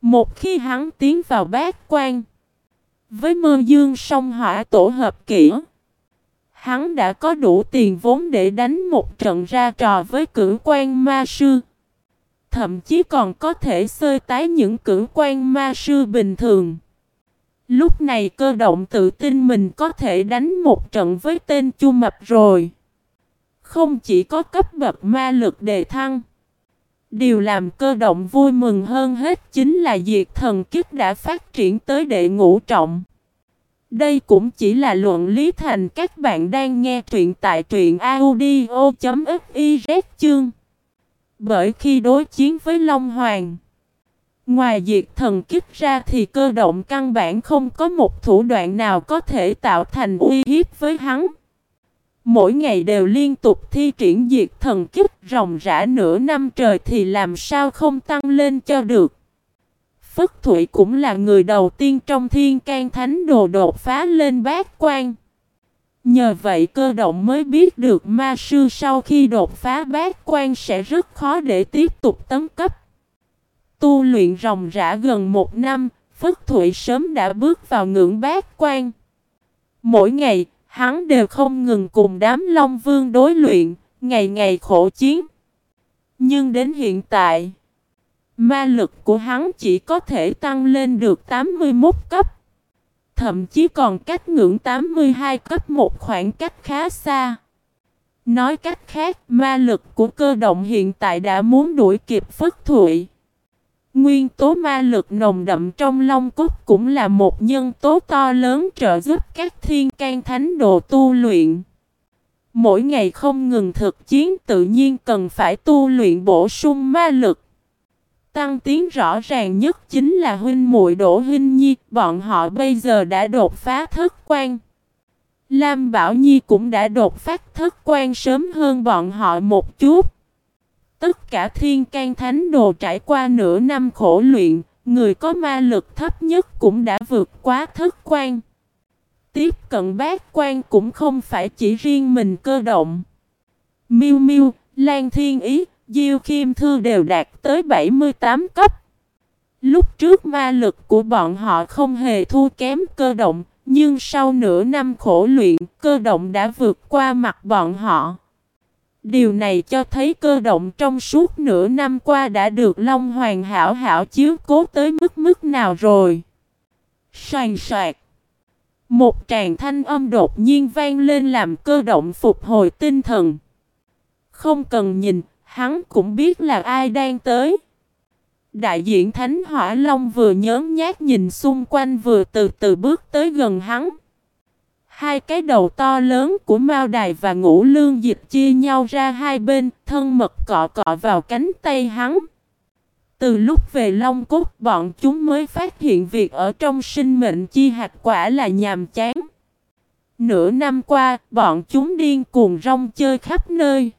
Một khi hắn tiến vào bát quan, với mơ dương song hỏa tổ hợp kỹ, hắn đã có đủ tiền vốn để đánh một trận ra trò với cử quan ma sư. Thậm chí còn có thể sơi tái những cử quan ma sư bình thường. Lúc này cơ động tự tin mình có thể đánh một trận với tên Chu Mập rồi. Không chỉ có cấp bậc ma lực đề thăng. Điều làm cơ động vui mừng hơn hết chính là diệt thần kiếp đã phát triển tới đệ ngũ trọng. Đây cũng chỉ là luận lý thành các bạn đang nghe truyện tại truyện audio.fiz chương. Bởi khi đối chiến với Long Hoàng, ngoài diệt thần kiếp ra thì cơ động căn bản không có một thủ đoạn nào có thể tạo thành uy hiếp với hắn. Mỗi ngày đều liên tục thi triển diệt thần kích ròng rã nửa năm trời thì làm sao không tăng lên cho được. Phất Thụy cũng là người đầu tiên trong thiên can thánh đồ đột phá lên bát quan. Nhờ vậy cơ động mới biết được ma sư sau khi đột phá bát quan sẽ rất khó để tiếp tục tấn cấp. Tu luyện ròng rã gần một năm, Phất Thụy sớm đã bước vào ngưỡng bát quan. Mỗi ngày, Hắn đều không ngừng cùng đám Long Vương đối luyện, ngày ngày khổ chiến. Nhưng đến hiện tại, ma lực của hắn chỉ có thể tăng lên được 81 cấp. Thậm chí còn cách ngưỡng 82 cấp một khoảng cách khá xa. Nói cách khác, ma lực của cơ động hiện tại đã muốn đuổi kịp Phất Thụy. Nguyên tố ma lực nồng đậm trong Long Cốt cũng là một nhân tố to lớn trợ giúp các thiên can thánh đồ tu luyện. Mỗi ngày không ngừng thực chiến tự nhiên cần phải tu luyện bổ sung ma lực. Tăng tiến rõ ràng nhất chính là huynh muội Đỗ Huynh Nhi, bọn họ bây giờ đã đột phá thức quan. Lam Bảo Nhi cũng đã đột phát thức quan sớm hơn bọn họ một chút. Tất cả thiên can thánh đồ trải qua nửa năm khổ luyện, người có ma lực thấp nhất cũng đã vượt quá thất quan. Tiếp cận bát quan cũng không phải chỉ riêng mình cơ động. Miu Miu, Lan Thiên Ý, Diêu Kim Thư đều đạt tới 78 cấp. Lúc trước ma lực của bọn họ không hề thua kém cơ động, nhưng sau nửa năm khổ luyện, cơ động đã vượt qua mặt bọn họ. Điều này cho thấy cơ động trong suốt nửa năm qua đã được Long Hoàng hảo hảo chiếu cố tới mức mức nào rồi. Soàn soạt. Một tràng thanh âm đột nhiên vang lên làm cơ động phục hồi tinh thần. Không cần nhìn, hắn cũng biết là ai đang tới. Đại diện Thánh Hỏa Long vừa nhớn nhát nhìn xung quanh vừa từ từ bước tới gần hắn. Hai cái đầu to lớn của Mao Đài và Ngũ Lương Dịch chia nhau ra hai bên, thân mật cọ cọ vào cánh tay hắn. Từ lúc về Long Cốt, bọn chúng mới phát hiện việc ở trong sinh mệnh chi hạt quả là nhàm chán. Nửa năm qua, bọn chúng điên cuồng rong chơi khắp nơi.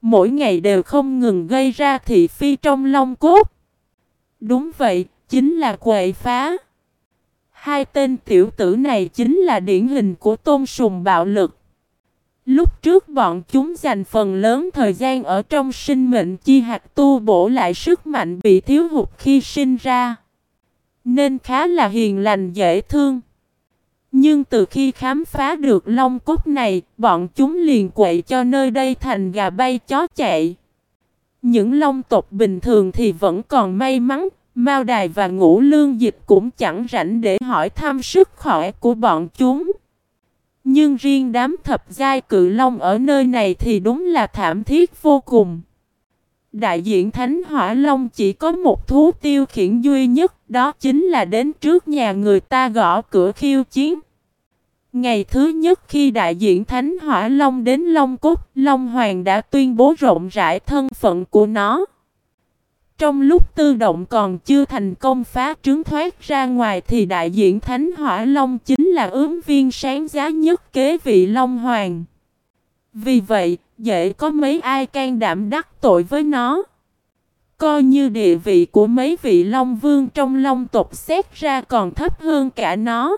Mỗi ngày đều không ngừng gây ra thị phi trong Long Cốt. Đúng vậy, chính là quậy phá. Hai tên tiểu tử này chính là điển hình của tôn sùng bạo lực. Lúc trước bọn chúng dành phần lớn thời gian ở trong sinh mệnh chi hạt tu bổ lại sức mạnh bị thiếu hụt khi sinh ra. Nên khá là hiền lành dễ thương. Nhưng từ khi khám phá được long cốt này, bọn chúng liền quậy cho nơi đây thành gà bay chó chạy. Những long tộc bình thường thì vẫn còn may mắn, Mao Đài và Ngũ Lương Dịch cũng chẳng rảnh để hỏi thăm sức khỏe của bọn chúng. Nhưng riêng đám thập giai cự long ở nơi này thì đúng là thảm thiết vô cùng. Đại diện Thánh Hỏa Long chỉ có một thú tiêu khiển duy nhất, đó chính là đến trước nhà người ta gõ cửa khiêu chiến. Ngày thứ nhất khi đại diện Thánh Hỏa Long đến Long Cốt, Long Hoàng đã tuyên bố rộng rãi thân phận của nó. Trong lúc tư động còn chưa thành công phá trứng thoát ra ngoài thì đại diện Thánh Hỏa Long chính là ứng viên sáng giá nhất kế vị Long Hoàng. Vì vậy, dễ có mấy ai can đảm đắc tội với nó. Coi như địa vị của mấy vị Long Vương trong Long tộc xét ra còn thấp hơn cả nó.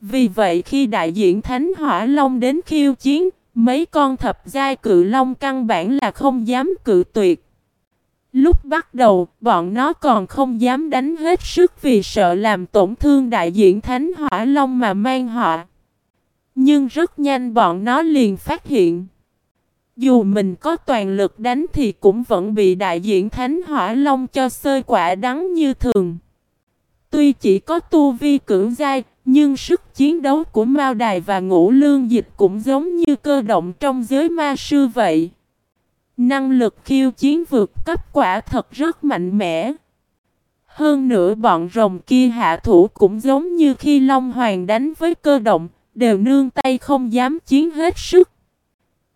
Vì vậy khi đại diện Thánh Hỏa Long đến khiêu chiến, mấy con thập giai cự Long căn bản là không dám cự tuyệt. Lúc bắt đầu, bọn nó còn không dám đánh hết sức vì sợ làm tổn thương đại diện Thánh Hỏa Long mà mang họ. Nhưng rất nhanh bọn nó liền phát hiện. Dù mình có toàn lực đánh thì cũng vẫn bị đại diện Thánh Hỏa Long cho sơi quả đắng như thường. Tuy chỉ có tu vi cưỡng giai, nhưng sức chiến đấu của Mao Đài và Ngũ Lương Dịch cũng giống như cơ động trong giới ma sư vậy. Năng lực khiêu chiến vượt cấp quả thật rất mạnh mẽ. Hơn nữa bọn rồng kia hạ thủ cũng giống như khi Long Hoàng đánh với cơ động, đều nương tay không dám chiến hết sức.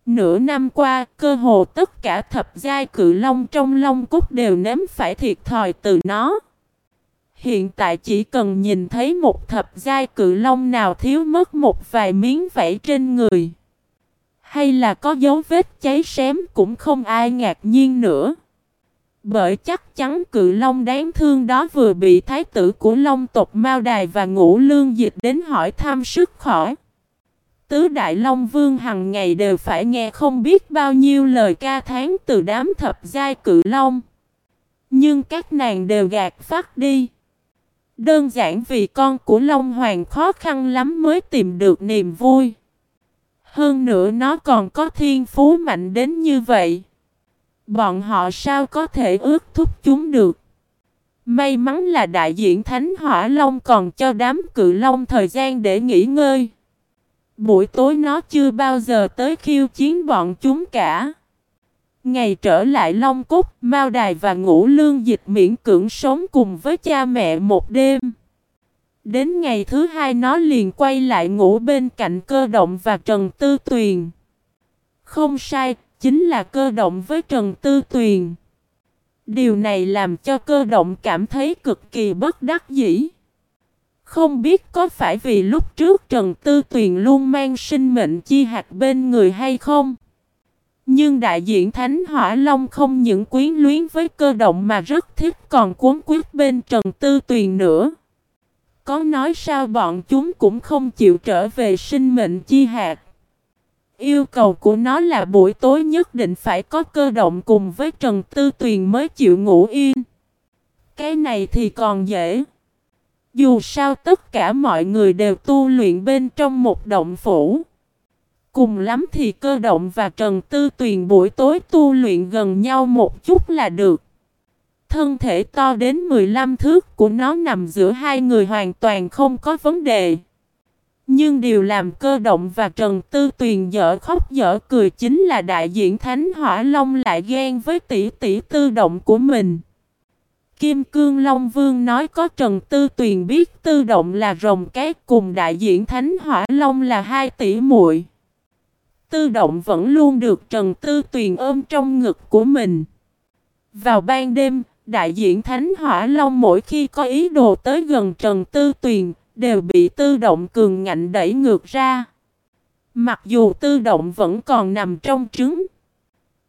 Nửa năm qua, cơ hồ tất cả thập giai cự long trong long cốt đều nếm phải thiệt thòi từ nó. Hiện tại chỉ cần nhìn thấy một thập giai cự long nào thiếu mất một vài miếng vảy trên người. Hay là có dấu vết cháy xém cũng không ai ngạc nhiên nữa. Bởi chắc chắn cự long đáng thương đó vừa bị thái tử của long tộc Mao Đài và Ngũ Lương Dịch đến hỏi thăm sức khỏe. Tứ Đại Long Vương hằng ngày đều phải nghe không biết bao nhiêu lời ca tháng từ đám thập giai cự long. Nhưng các nàng đều gạt phát đi. Đơn giản vì con của Long Hoàng khó khăn lắm mới tìm được niềm vui. Hơn nữa nó còn có thiên phú mạnh đến như vậy. Bọn họ sao có thể ước thúc chúng được. May mắn là đại diện Thánh Hỏa Long còn cho đám cự long thời gian để nghỉ ngơi. Buổi tối nó chưa bao giờ tới khiêu chiến bọn chúng cả. Ngày trở lại Long Cúc, Mao Đài và Ngũ Lương Dịch miễn cưỡng sống cùng với cha mẹ một đêm. Đến ngày thứ hai nó liền quay lại ngủ bên cạnh cơ động và Trần Tư Tuyền. Không sai, chính là cơ động với Trần Tư Tuyền. Điều này làm cho cơ động cảm thấy cực kỳ bất đắc dĩ. Không biết có phải vì lúc trước Trần Tư Tuyền luôn mang sinh mệnh chi hạt bên người hay không? Nhưng đại diện Thánh Hỏa Long không những quyến luyến với cơ động mà rất thích còn cuốn quyết bên Trần Tư Tuyền nữa. Có nói sao bọn chúng cũng không chịu trở về sinh mệnh chi hạt. Yêu cầu của nó là buổi tối nhất định phải có cơ động cùng với Trần Tư Tuyền mới chịu ngủ yên. Cái này thì còn dễ. Dù sao tất cả mọi người đều tu luyện bên trong một động phủ. Cùng lắm thì cơ động và Trần Tư Tuyền buổi tối tu luyện gần nhau một chút là được. Thân thể to đến 15 thước của nó nằm giữa hai người hoàn toàn không có vấn đề. Nhưng điều làm cơ động và Trần Tư Tuyền dở khóc dở cười chính là đại diện Thánh Hỏa Long lại ghen với tỷ tỷ tư động của mình. Kim Cương Long Vương nói có Trần Tư Tuyền biết tư động là rồng cái cùng đại diện Thánh Hỏa Long là hai tỷ muội. Tư động vẫn luôn được Trần Tư Tuyền ôm trong ngực của mình. Vào ban đêm, đại diện Thánh Hỏa Long mỗi khi có ý đồ tới gần Trần Tư Tuyền, đều bị tư động cường ngạnh đẩy ngược ra. Mặc dù tư động vẫn còn nằm trong trứng.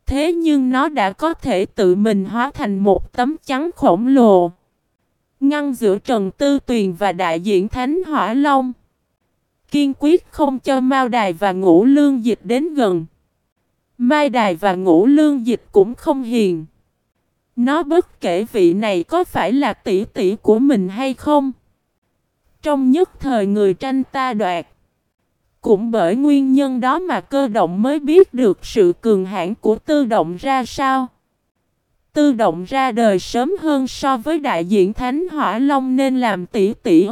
Thế nhưng nó đã có thể tự mình hóa thành một tấm chắn khổng lồ. Ngăn giữa Trần Tư Tuyền và đại diện Thánh Hỏa Long. Kiên quyết không cho Mao Đài và Ngũ Lương Dịch đến gần. Mai Đài và Ngũ Lương Dịch cũng không hiền. Nó bất kể vị này có phải là tỷ tỷ của mình hay không. Trong nhất thời người tranh ta đoạt. Cũng bởi nguyên nhân đó mà cơ động mới biết được sự cường hãn của tư động ra sao. Tư động ra đời sớm hơn so với đại diện Thánh Hỏa Long nên làm tỷ tỷ.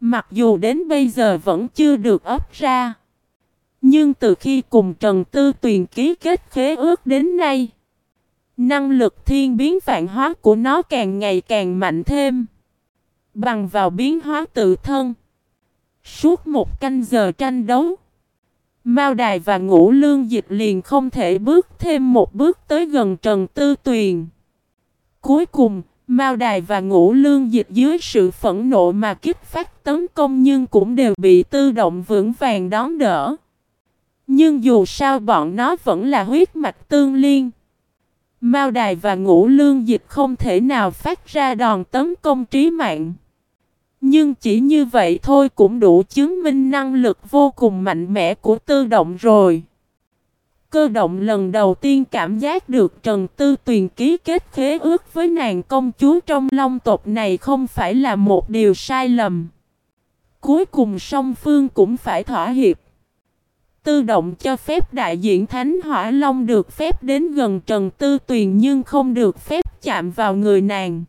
Mặc dù đến bây giờ vẫn chưa được ấp ra. Nhưng từ khi cùng Trần Tư Tuyền ký kết khế ước đến nay, năng lực thiên biến vạn hóa của nó càng ngày càng mạnh thêm. Bằng vào biến hóa tự thân. Suốt một canh giờ tranh đấu. Mao Đài và Ngũ Lương Dịch liền không thể bước thêm một bước tới gần Trần Tư Tuyền. Cuối cùng, Mao Đài và Ngũ Lương Dịch dưới sự phẫn nộ mà kích phát tấn công nhưng cũng đều bị tư động vững vàng đón đỡ. Nhưng dù sao bọn nó vẫn là huyết mạch tương liên. Mao Đài và Ngũ Lương Dịch không thể nào phát ra đòn tấn công trí mạng. Nhưng chỉ như vậy thôi cũng đủ chứng minh năng lực vô cùng mạnh mẽ của tư động rồi. Cơ động lần đầu tiên cảm giác được Trần Tư Tuyền ký kết khế ước với nàng công chúa trong long tộc này không phải là một điều sai lầm. Cuối cùng song phương cũng phải thỏa hiệp. Tư động cho phép đại diện Thánh Hỏa Long được phép đến gần Trần Tư Tuyền nhưng không được phép chạm vào người nàng.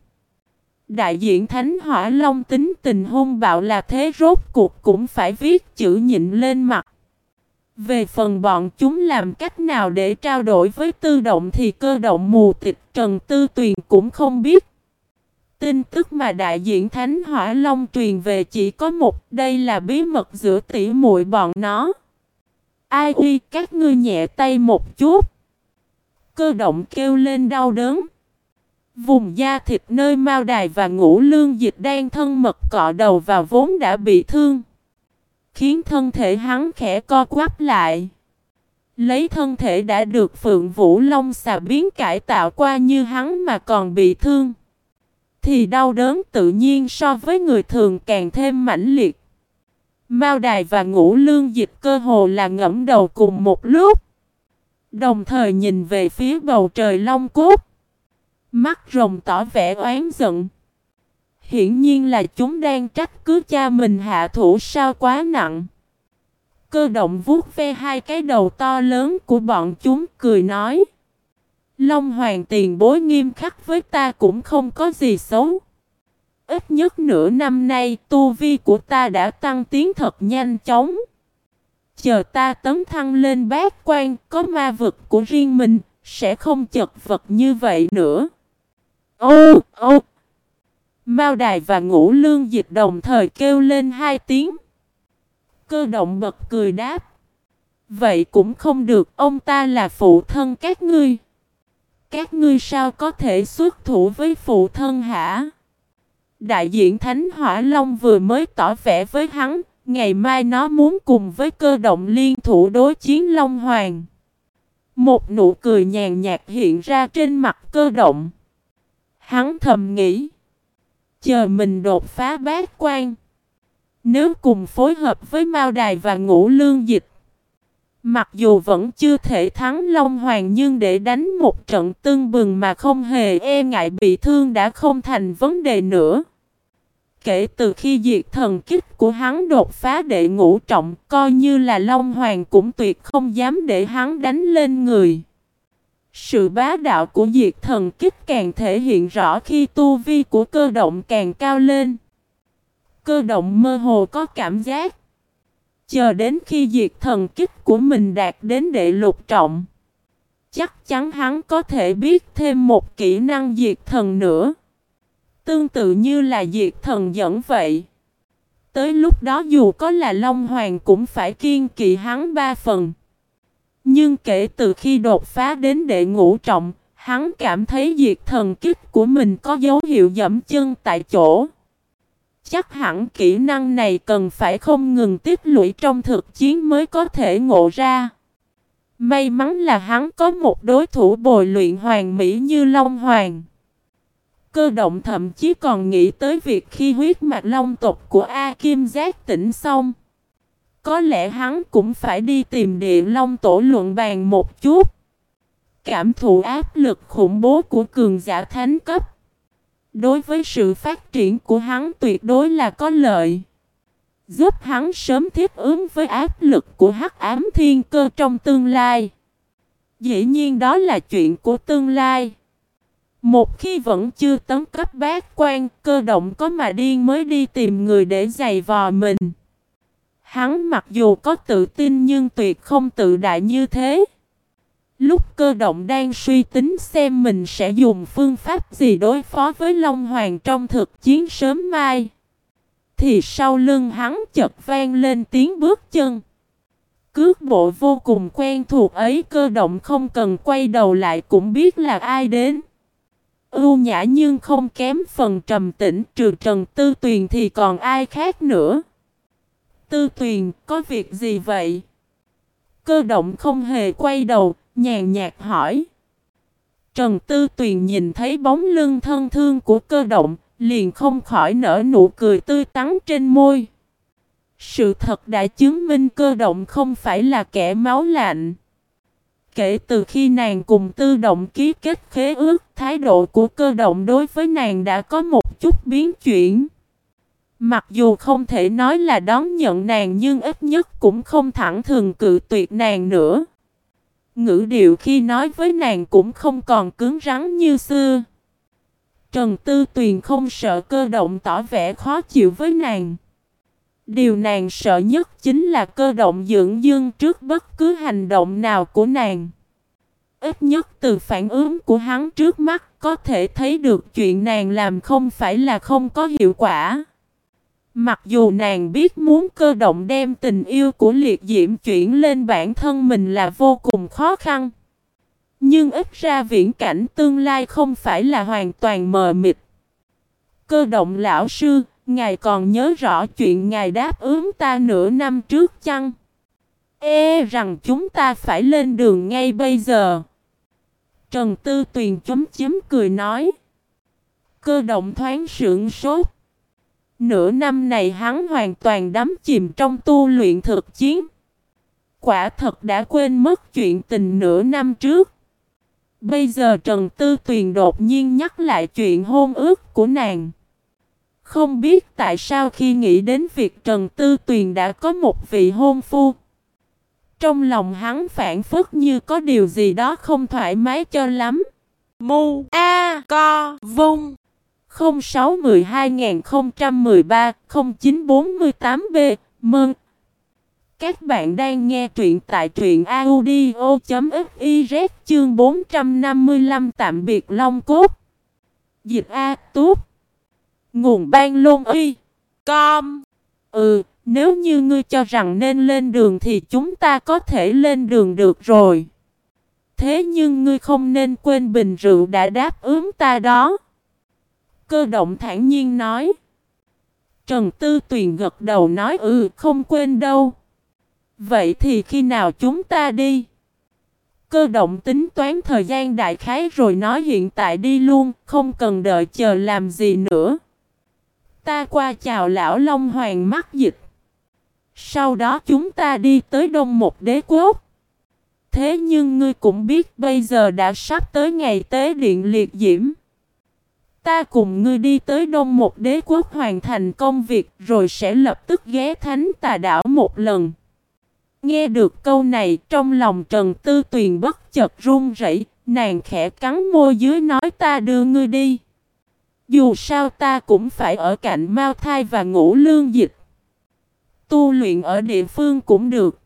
Đại diện Thánh Hỏa Long tính tình hung bạo là thế rốt cuộc cũng phải viết chữ nhịn lên mặt. Về phần bọn chúng làm cách nào để trao đổi với tư động thì cơ động mù tịch Trần Tư Tuyền cũng không biết. Tin tức mà đại diện Thánh Hỏa Long truyền về chỉ có một, đây là bí mật giữa tỷ muội bọn nó. Ai uy các ngươi nhẹ tay một chút. Cơ động kêu lên đau đớn. Vùng da thịt nơi Mao Đài và Ngũ Lương Dịch đang thân mật cọ đầu vào vốn đã bị thương. Khiến thân thể hắn khẽ co quắp lại. Lấy thân thể đã được Phượng Vũ Long xà biến cải tạo qua như hắn mà còn bị thương. Thì đau đớn tự nhiên so với người thường càng thêm mãnh liệt. Mao Đài và Ngũ Lương Dịch cơ hồ là ngẫm đầu cùng một lúc. Đồng thời nhìn về phía bầu trời long cốt. Mắt rồng tỏ vẻ oán giận. Hiển nhiên là chúng đang trách cứ cha mình hạ thủ sao quá nặng. Cơ động vuốt ve hai cái đầu to lớn của bọn chúng cười nói. Long hoàng tiền bối nghiêm khắc với ta cũng không có gì xấu. Ít nhất nửa năm nay tu vi của ta đã tăng tiến thật nhanh chóng. Chờ ta tấn thăng lên bát quan có ma vực của riêng mình, sẽ không chật vật như vậy nữa. Ô, ô. Mao Đài và Ngũ Lương Dịch đồng thời kêu lên hai tiếng. Cơ động bật cười đáp. Vậy cũng không được, ông ta là phụ thân các ngươi. Các ngươi sao có thể xuất thủ với phụ thân hả? Đại diện Thánh Hỏa Long vừa mới tỏ vẻ với hắn, ngày mai nó muốn cùng với cơ động liên thủ đối chiến Long Hoàng. Một nụ cười nhàn nhạt hiện ra trên mặt cơ động. Hắn thầm nghĩ. Chờ mình đột phá bát quan. Nếu cùng phối hợp với Mao Đài và Ngũ Lương Dịch. Mặc dù vẫn chưa thể thắng Long Hoàng nhưng để đánh một trận tương bừng mà không hề e ngại bị thương đã không thành vấn đề nữa. Kể từ khi diệt thần kích của hắn đột phá đệ ngũ trọng, coi như là Long Hoàng cũng tuyệt không dám để hắn đánh lên người. Sự bá đạo của diệt thần kích càng thể hiện rõ khi tu vi của cơ động càng cao lên. Cơ động mơ hồ có cảm giác. Chờ đến khi diệt thần kích của mình đạt đến đệ lục trọng. Chắc chắn hắn có thể biết thêm một kỹ năng diệt thần nữa. Tương tự như là diệt thần dẫn vậy. Tới lúc đó dù có là Long Hoàng cũng phải kiên kỵ hắn ba phần. Nhưng kể từ khi đột phá đến đệ ngũ trọng, hắn cảm thấy diệt thần kích của mình có dấu hiệu dẫm chân tại chỗ. Chắc hẳn kỹ năng này cần phải không ngừng tiếp lũy trong thực chiến mới có thể ngộ ra. May mắn là hắn có một đối thủ bồi luyện hoàng mỹ như Long Hoàng. Cơ động thậm chí còn nghĩ tới việc khi huyết mạch long tộc của A Kim giác tỉnh xong. Có lẽ hắn cũng phải đi tìm địa long tổ luận bàn một chút. Cảm thụ áp lực khủng bố của cường giả thánh cấp. Đối với sự phát triển của hắn tuyệt đối là có lợi. Giúp hắn sớm thiết ứng với áp lực của hắc ám thiên cơ trong tương lai. Dĩ nhiên đó là chuyện của tương lai. Một khi vẫn chưa tấn cấp bát quan, cơ động có mà điên mới đi tìm người để giày vò mình. Hắn mặc dù có tự tin nhưng tuyệt không tự đại như thế. Lúc cơ động đang suy tính xem mình sẽ dùng phương pháp gì đối phó với Long Hoàng trong thực chiến sớm mai. Thì sau lưng hắn chợt vang lên tiếng bước chân. Cước bộ vô cùng quen thuộc ấy cơ động không cần quay đầu lại cũng biết là ai đến. Ưu nhã nhưng không kém phần trầm tĩnh trừ Trần Tư Tuyền thì còn ai khác nữa. Tư Tuyền, có việc gì vậy? Cơ động không hề quay đầu, nhàn nhạt hỏi. Trần Tư Tuyền nhìn thấy bóng lưng thân thương của cơ động, liền không khỏi nở nụ cười tươi tắn trên môi. Sự thật đã chứng minh cơ động không phải là kẻ máu lạnh. Kể từ khi nàng cùng tư động ký kết khế ước, thái độ của cơ động đối với nàng đã có một chút biến chuyển. Mặc dù không thể nói là đón nhận nàng nhưng ít nhất cũng không thẳng thường cự tuyệt nàng nữa. Ngữ điệu khi nói với nàng cũng không còn cứng rắn như xưa. Trần Tư Tuyền không sợ cơ động tỏ vẻ khó chịu với nàng. Điều nàng sợ nhất chính là cơ động dưỡng dương trước bất cứ hành động nào của nàng. Ít nhất từ phản ứng của hắn trước mắt có thể thấy được chuyện nàng làm không phải là không có hiệu quả. Mặc dù nàng biết muốn cơ động đem tình yêu của liệt diễm chuyển lên bản thân mình là vô cùng khó khăn. Nhưng ít ra viễn cảnh tương lai không phải là hoàn toàn mờ mịt. Cơ động lão sư, ngài còn nhớ rõ chuyện ngài đáp ứng ta nửa năm trước chăng? Ê rằng chúng ta phải lên đường ngay bây giờ. Trần Tư Tuyền chấm chấm cười nói. Cơ động thoáng sượng sốt. Nửa năm này hắn hoàn toàn đắm chìm trong tu luyện thực chiến. Quả thật đã quên mất chuyện tình nửa năm trước. Bây giờ Trần Tư Tuyền đột nhiên nhắc lại chuyện hôn ước của nàng. Không biết tại sao khi nghĩ đến việc Trần Tư Tuyền đã có một vị hôn phu. Trong lòng hắn phản phất như có điều gì đó không thoải mái cho lắm. Mu A Co Vung 06-12-013-0948B Mơn Các bạn đang nghe truyện tại truyện audio.fiz chương 455 tạm biệt Long Cốt. Dịch A Túp Nguồn ban lôn y. Com. Ừ, Nếu như ngươi cho rằng nên lên đường thì chúng ta có thể lên đường được rồi. Thế nhưng ngươi không nên quên bình rượu đã đáp ứng ta đó. Cơ động thản nhiên nói. Trần Tư Tuyền gật đầu nói ừ không quên đâu. Vậy thì khi nào chúng ta đi? Cơ động tính toán thời gian đại khái rồi nói hiện tại đi luôn, không cần đợi chờ làm gì nữa. Ta qua chào lão Long Hoàng mắt dịch. Sau đó chúng ta đi tới đông một đế quốc. Thế nhưng ngươi cũng biết bây giờ đã sắp tới ngày tế điện liệt diễm. Ta cùng ngươi đi tới đông một đế quốc hoàn thành công việc rồi sẽ lập tức ghé thánh tà đảo một lần. Nghe được câu này trong lòng Trần Tư Tuyền bất chợt run rẩy, nàng khẽ cắn môi dưới nói ta đưa ngươi đi. Dù sao ta cũng phải ở cạnh Mao Thai và Ngũ Lương Dịch. Tu luyện ở địa phương cũng được.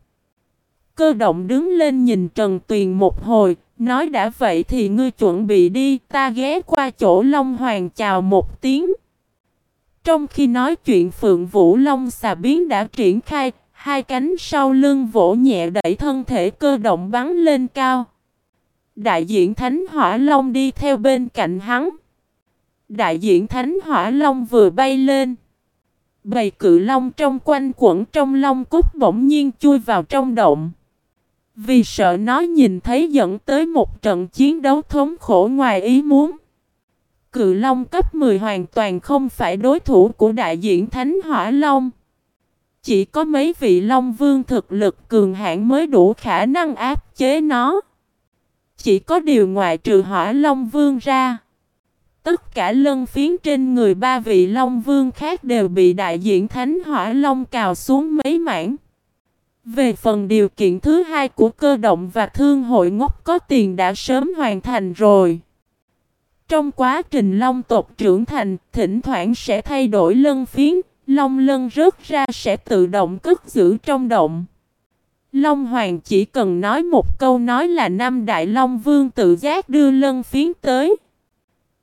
Cơ động đứng lên nhìn Trần Tuyền một hồi, nói đã vậy thì ngươi chuẩn bị đi, ta ghé qua chỗ Long Hoàng chào một tiếng. Trong khi nói chuyện Phượng Vũ Long xà biến đã triển khai, hai cánh sau lưng vỗ nhẹ đẩy thân thể cơ động bắn lên cao. Đại diện Thánh Hỏa Long đi theo bên cạnh hắn. Đại diện Thánh Hỏa Long vừa bay lên. Bầy cự long trong quanh quẩn trong long cúc bỗng nhiên chui vào trong động. Vì sợ nó nhìn thấy dẫn tới một trận chiến đấu thống khổ ngoài ý muốn. Cự long cấp 10 hoàn toàn không phải đối thủ của đại diện Thánh Hỏa Long. Chỉ có mấy vị Long Vương thực lực cường hãn mới đủ khả năng áp chế nó. Chỉ có điều ngoại trừ Hỏa Long Vương ra. Tất cả lân phiến trên người ba vị Long Vương khác đều bị đại diện Thánh Hỏa Long cào xuống mấy mảng. Về phần điều kiện thứ hai của cơ động và thương hội ngốc có tiền đã sớm hoàn thành rồi. Trong quá trình long tộc trưởng thành, thỉnh thoảng sẽ thay đổi lân phiến, long lân rớt ra sẽ tự động cất giữ trong động. Long Hoàng chỉ cần nói một câu nói là năm đại long vương tự giác đưa lân phiến tới.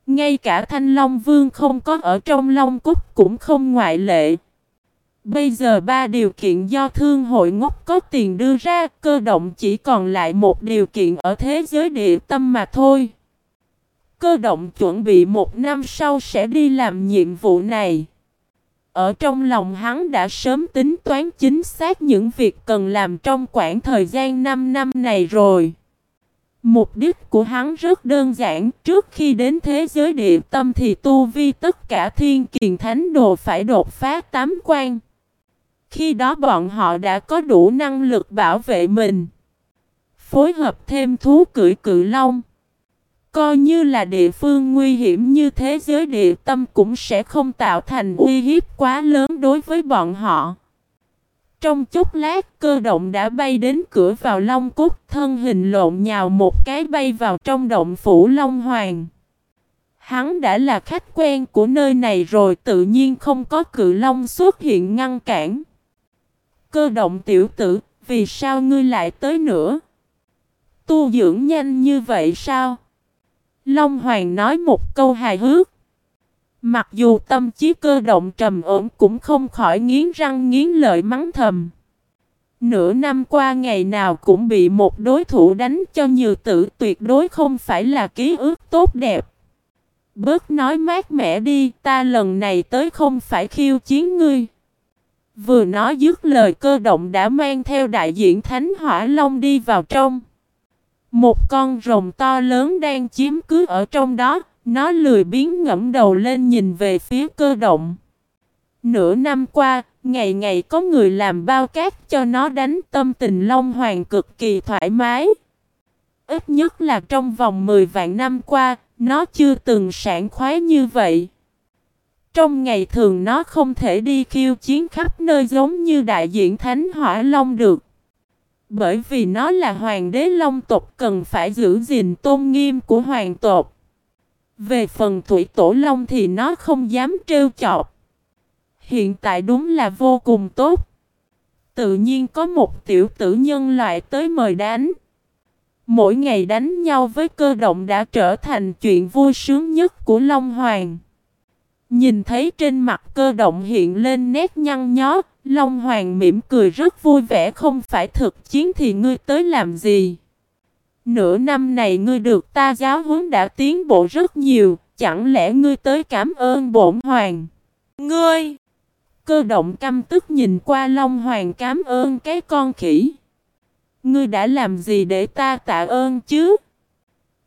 Ngay cả thanh long vương không có ở trong long cúc cũng không ngoại lệ. Bây giờ ba điều kiện do thương hội ngốc có tiền đưa ra, cơ động chỉ còn lại một điều kiện ở thế giới địa tâm mà thôi. Cơ động chuẩn bị một năm sau sẽ đi làm nhiệm vụ này. Ở trong lòng hắn đã sớm tính toán chính xác những việc cần làm trong khoảng thời gian 5 năm này rồi. Mục đích của hắn rất đơn giản, trước khi đến thế giới địa tâm thì tu vi tất cả thiên kiền thánh đồ phải đột phá tám quan. Khi đó bọn họ đã có đủ năng lực bảo vệ mình. Phối hợp thêm thú cưỡi cự long. Coi như là địa phương nguy hiểm như thế giới địa tâm cũng sẽ không tạo thành uy hiếp quá lớn đối với bọn họ. Trong chốc lát, cơ động đã bay đến cửa vào Long Cúc thân hình lộn nhào một cái bay vào trong động phủ Long Hoàng. Hắn đã là khách quen của nơi này rồi, tự nhiên không có cự long xuất hiện ngăn cản. Cơ động tiểu tử, vì sao ngươi lại tới nữa? Tu dưỡng nhanh như vậy sao? Long Hoàng nói một câu hài hước. Mặc dù tâm trí cơ động trầm ổn cũng không khỏi nghiến răng nghiến lợi mắng thầm. Nửa năm qua ngày nào cũng bị một đối thủ đánh cho nhiều tử tuyệt đối không phải là ký ức tốt đẹp. Bớt nói mát mẻ đi, ta lần này tới không phải khiêu chiến ngươi. Vừa nói dứt lời cơ động đã mang theo đại diện Thánh Hỏa Long đi vào trong. Một con rồng to lớn đang chiếm cứ ở trong đó, nó lười biến ngẫm đầu lên nhìn về phía cơ động. Nửa năm qua, ngày ngày có người làm bao cát cho nó đánh tâm tình Long Hoàng cực kỳ thoải mái. Ít nhất là trong vòng 10 vạn năm qua, nó chưa từng sản khoái như vậy. Trong ngày thường nó không thể đi khiêu chiến khắp nơi giống như đại diện Thánh Hỏa Long được. Bởi vì nó là hoàng đế long tộc cần phải giữ gìn tôn nghiêm của hoàng tộc. Về phần thủy tổ long thì nó không dám trêu chọc. Hiện tại đúng là vô cùng tốt. Tự nhiên có một tiểu tử nhân loại tới mời đánh. Mỗi ngày đánh nhau với cơ động đã trở thành chuyện vui sướng nhất của Long Hoàng. Nhìn thấy trên mặt cơ động hiện lên nét nhăn nhó, Long Hoàng mỉm cười rất vui vẻ không phải thực chiến thì ngươi tới làm gì. Nửa năm này ngươi được ta giáo huấn đã tiến bộ rất nhiều, chẳng lẽ ngươi tới cảm ơn bổn hoàng? Ngươi! Cơ động căm tức nhìn qua Long Hoàng cảm ơn cái con khỉ. Ngươi đã làm gì để ta tạ ơn chứ?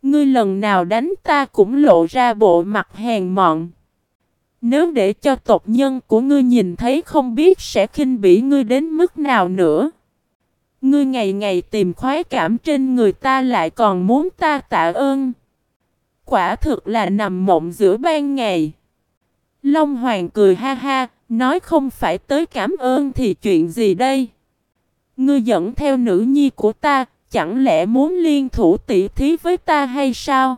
Ngươi lần nào đánh ta cũng lộ ra bộ mặt hèn mọn. Nếu để cho tộc nhân của ngươi nhìn thấy không biết sẽ khinh bỉ ngươi đến mức nào nữa. Ngươi ngày ngày tìm khoái cảm trên người ta lại còn muốn ta tạ ơn. Quả thực là nằm mộng giữa ban ngày. Long Hoàng cười ha ha, nói không phải tới cảm ơn thì chuyện gì đây? Ngươi dẫn theo nữ nhi của ta, chẳng lẽ muốn liên thủ tỷ thí với ta hay sao?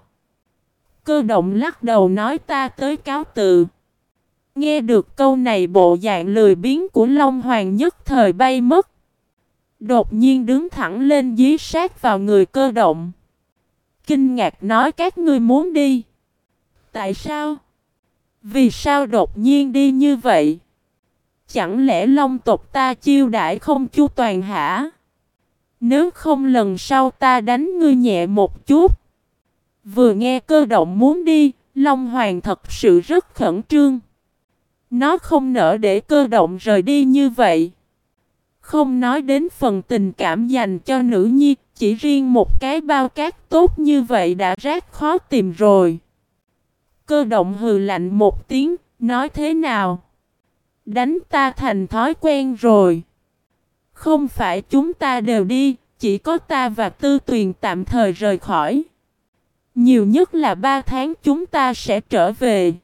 Cơ động lắc đầu nói ta tới cáo từ. Nghe được câu này bộ dạng lười biếng của Long Hoàng nhất thời bay mất. Đột nhiên đứng thẳng lên dí sát vào người cơ động. Kinh ngạc nói các ngươi muốn đi. Tại sao? Vì sao đột nhiên đi như vậy? Chẳng lẽ long tộc ta chiêu đãi không chu toàn hả? Nếu không lần sau ta đánh ngươi nhẹ một chút. Vừa nghe cơ động muốn đi, Long Hoàng thật sự rất khẩn trương. Nó không nỡ để cơ động rời đi như vậy. Không nói đến phần tình cảm dành cho nữ nhi, chỉ riêng một cái bao cát tốt như vậy đã rác khó tìm rồi. Cơ động hừ lạnh một tiếng, nói thế nào? Đánh ta thành thói quen rồi. Không phải chúng ta đều đi, chỉ có ta và tư tuyền tạm thời rời khỏi. Nhiều nhất là ba tháng chúng ta sẽ trở về.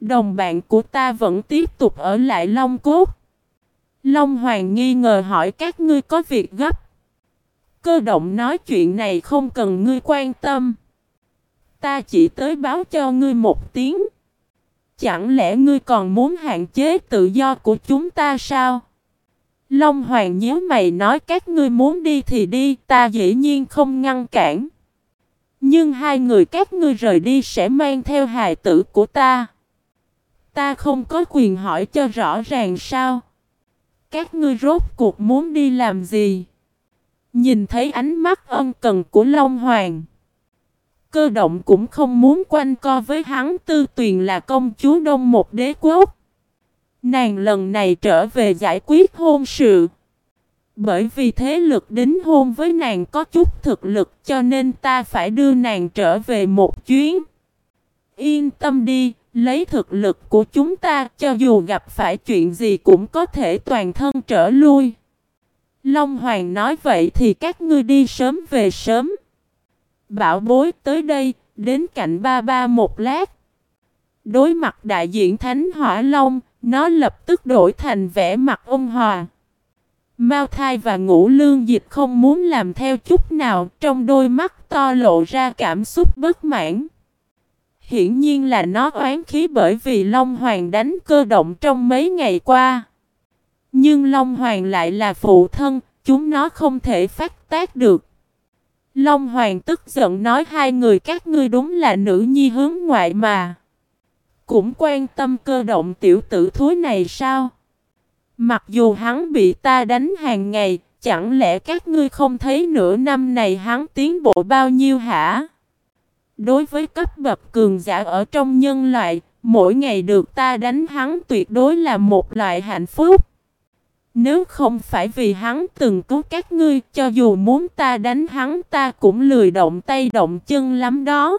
Đồng bạn của ta vẫn tiếp tục ở lại Long Cốt. Long Hoàng nghi ngờ hỏi các ngươi có việc gấp. Cơ động nói chuyện này không cần ngươi quan tâm. Ta chỉ tới báo cho ngươi một tiếng. Chẳng lẽ ngươi còn muốn hạn chế tự do của chúng ta sao? Long Hoàng nhớ mày nói các ngươi muốn đi thì đi, ta dĩ nhiên không ngăn cản. Nhưng hai người các ngươi rời đi sẽ mang theo hài tử của ta. Ta không có quyền hỏi cho rõ ràng sao? Các ngươi rốt cuộc muốn đi làm gì? Nhìn thấy ánh mắt ân cần của Long Hoàng. Cơ động cũng không muốn quanh co với hắn tư tuyền là công chúa đông một đế quốc. Nàng lần này trở về giải quyết hôn sự. Bởi vì thế lực đính hôn với nàng có chút thực lực cho nên ta phải đưa nàng trở về một chuyến. Yên tâm đi, lấy thực lực của chúng ta cho dù gặp phải chuyện gì cũng có thể toàn thân trở lui. Long Hoàng nói vậy thì các ngươi đi sớm về sớm. Bảo bối tới đây, đến cạnh ba ba một lát. Đối mặt đại diện Thánh Hỏa Long, nó lập tức đổi thành vẻ mặt ôn hòa. Mao thai và ngũ lương dịch không muốn làm theo chút nào, trong đôi mắt to lộ ra cảm xúc bất mãn. Hiển nhiên là nó oán khí bởi vì Long Hoàng đánh cơ động trong mấy ngày qua. Nhưng Long Hoàng lại là phụ thân, chúng nó không thể phát tác được. Long Hoàng tức giận nói hai người các ngươi đúng là nữ nhi hướng ngoại mà. Cũng quan tâm cơ động tiểu tử thúi này sao? Mặc dù hắn bị ta đánh hàng ngày, chẳng lẽ các ngươi không thấy nửa năm này hắn tiến bộ bao nhiêu hả? Đối với cấp bậc cường giả ở trong nhân loại, mỗi ngày được ta đánh hắn tuyệt đối là một loại hạnh phúc. Nếu không phải vì hắn từng cứu các ngươi, cho dù muốn ta đánh hắn ta cũng lười động tay động chân lắm đó.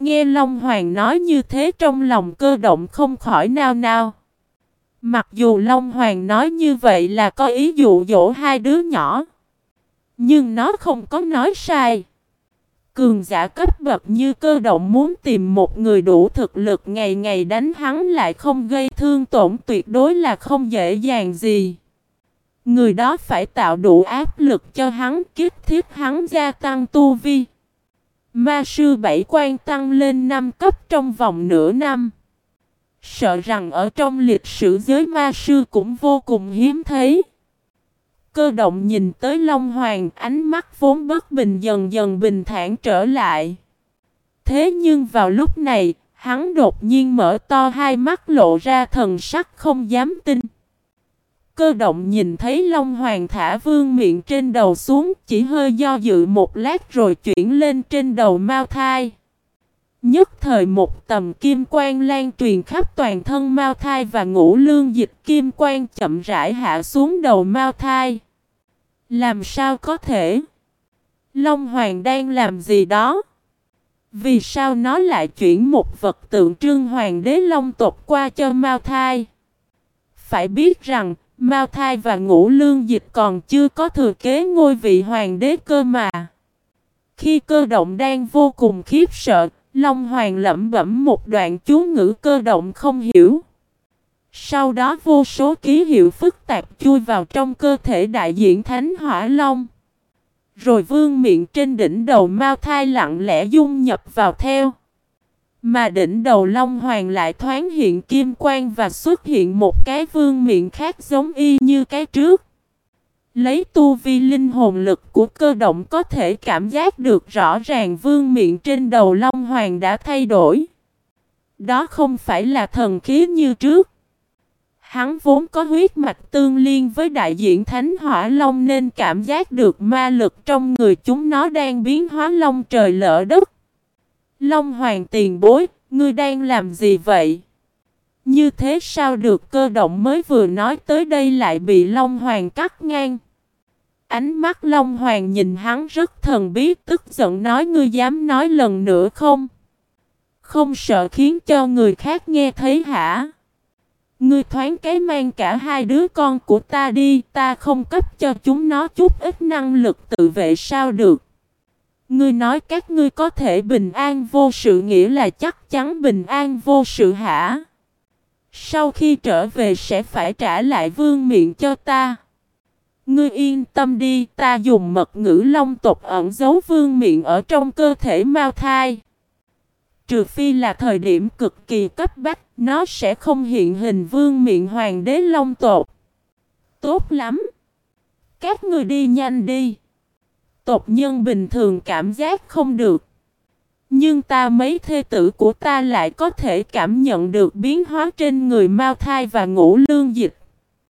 Nghe Long Hoàng nói như thế trong lòng cơ động không khỏi nao nao. Mặc dù Long Hoàng nói như vậy là có ý dụ dỗ hai đứa nhỏ. Nhưng nó không có nói sai. Cường giả cấp bậc như cơ động muốn tìm một người đủ thực lực ngày ngày đánh hắn lại không gây thương tổn tuyệt đối là không dễ dàng gì. Người đó phải tạo đủ áp lực cho hắn kiếp thiết hắn gia tăng tu vi. Ma sư bảy quan tăng lên 5 cấp trong vòng nửa năm. Sợ rằng ở trong lịch sử giới ma sư cũng vô cùng hiếm thấy. Cơ động nhìn tới Long Hoàng ánh mắt vốn bất bình dần dần bình thản trở lại. Thế nhưng vào lúc này, hắn đột nhiên mở to hai mắt lộ ra thần sắc không dám tin. cơ động nhìn thấy Long Hoàng thả vương miệng trên đầu xuống, chỉ hơi do dự một lát rồi chuyển lên trên đầu Mao Thai. Nhất thời một tầm kim quang lan truyền khắp toàn thân Mao Thai và ngũ lương dịch kim quang chậm rãi hạ xuống đầu Mao Thai. Làm sao có thể? Long Hoàng đang làm gì đó? Vì sao nó lại chuyển một vật tượng trưng Hoàng đế Long tộc qua cho Mao Thai? Phải biết rằng, Mao Thai và Ngũ Lương Dịch còn chưa có thừa kế ngôi vị Hoàng đế cơ mà. Khi cơ động đang vô cùng khiếp sợ, Long Hoàng lẩm bẩm một đoạn chú ngữ cơ động không hiểu. Sau đó vô số ký hiệu phức tạp chui vào trong cơ thể đại diện Thánh Hỏa Long. Rồi vương miệng trên đỉnh đầu Mao Thai lặng lẽ dung nhập vào theo. Mà đỉnh đầu Long Hoàng lại thoáng hiện kim quang và xuất hiện một cái vương miệng khác giống y như cái trước. Lấy tu vi linh hồn lực của cơ động có thể cảm giác được rõ ràng vương miệng trên đầu Long Hoàng đã thay đổi. Đó không phải là thần khí như trước. Hắn vốn có huyết mạch tương liên với đại diện Thánh Hỏa Long nên cảm giác được ma lực trong người chúng nó đang biến hóa long trời lỡ đất. Long Hoàng tiền bối, ngươi đang làm gì vậy? Như thế sao được cơ động mới vừa nói tới đây lại bị Long Hoàng cắt ngang? Ánh mắt Long Hoàng nhìn hắn rất thần bí tức giận nói ngươi dám nói lần nữa không? Không sợ khiến cho người khác nghe thấy hả? Ngươi thoáng cái mang cả hai đứa con của ta đi, ta không cấp cho chúng nó chút ít năng lực tự vệ sao được. Ngươi nói các ngươi có thể bình an vô sự nghĩa là chắc chắn bình an vô sự hả? Sau khi trở về sẽ phải trả lại vương miệng cho ta. Ngươi yên tâm đi, ta dùng mật ngữ long tộc ẩn giấu vương miệng ở trong cơ thể mau thai. Trừ phi là thời điểm cực kỳ cấp bách, nó sẽ không hiện hình vương miệng hoàng đế long tộc. Tốt lắm. Các người đi nhanh đi. Tộc nhân bình thường cảm giác không được. Nhưng ta mấy thê tử của ta lại có thể cảm nhận được biến hóa trên người Mao Thai và Ngũ Lương Dịch.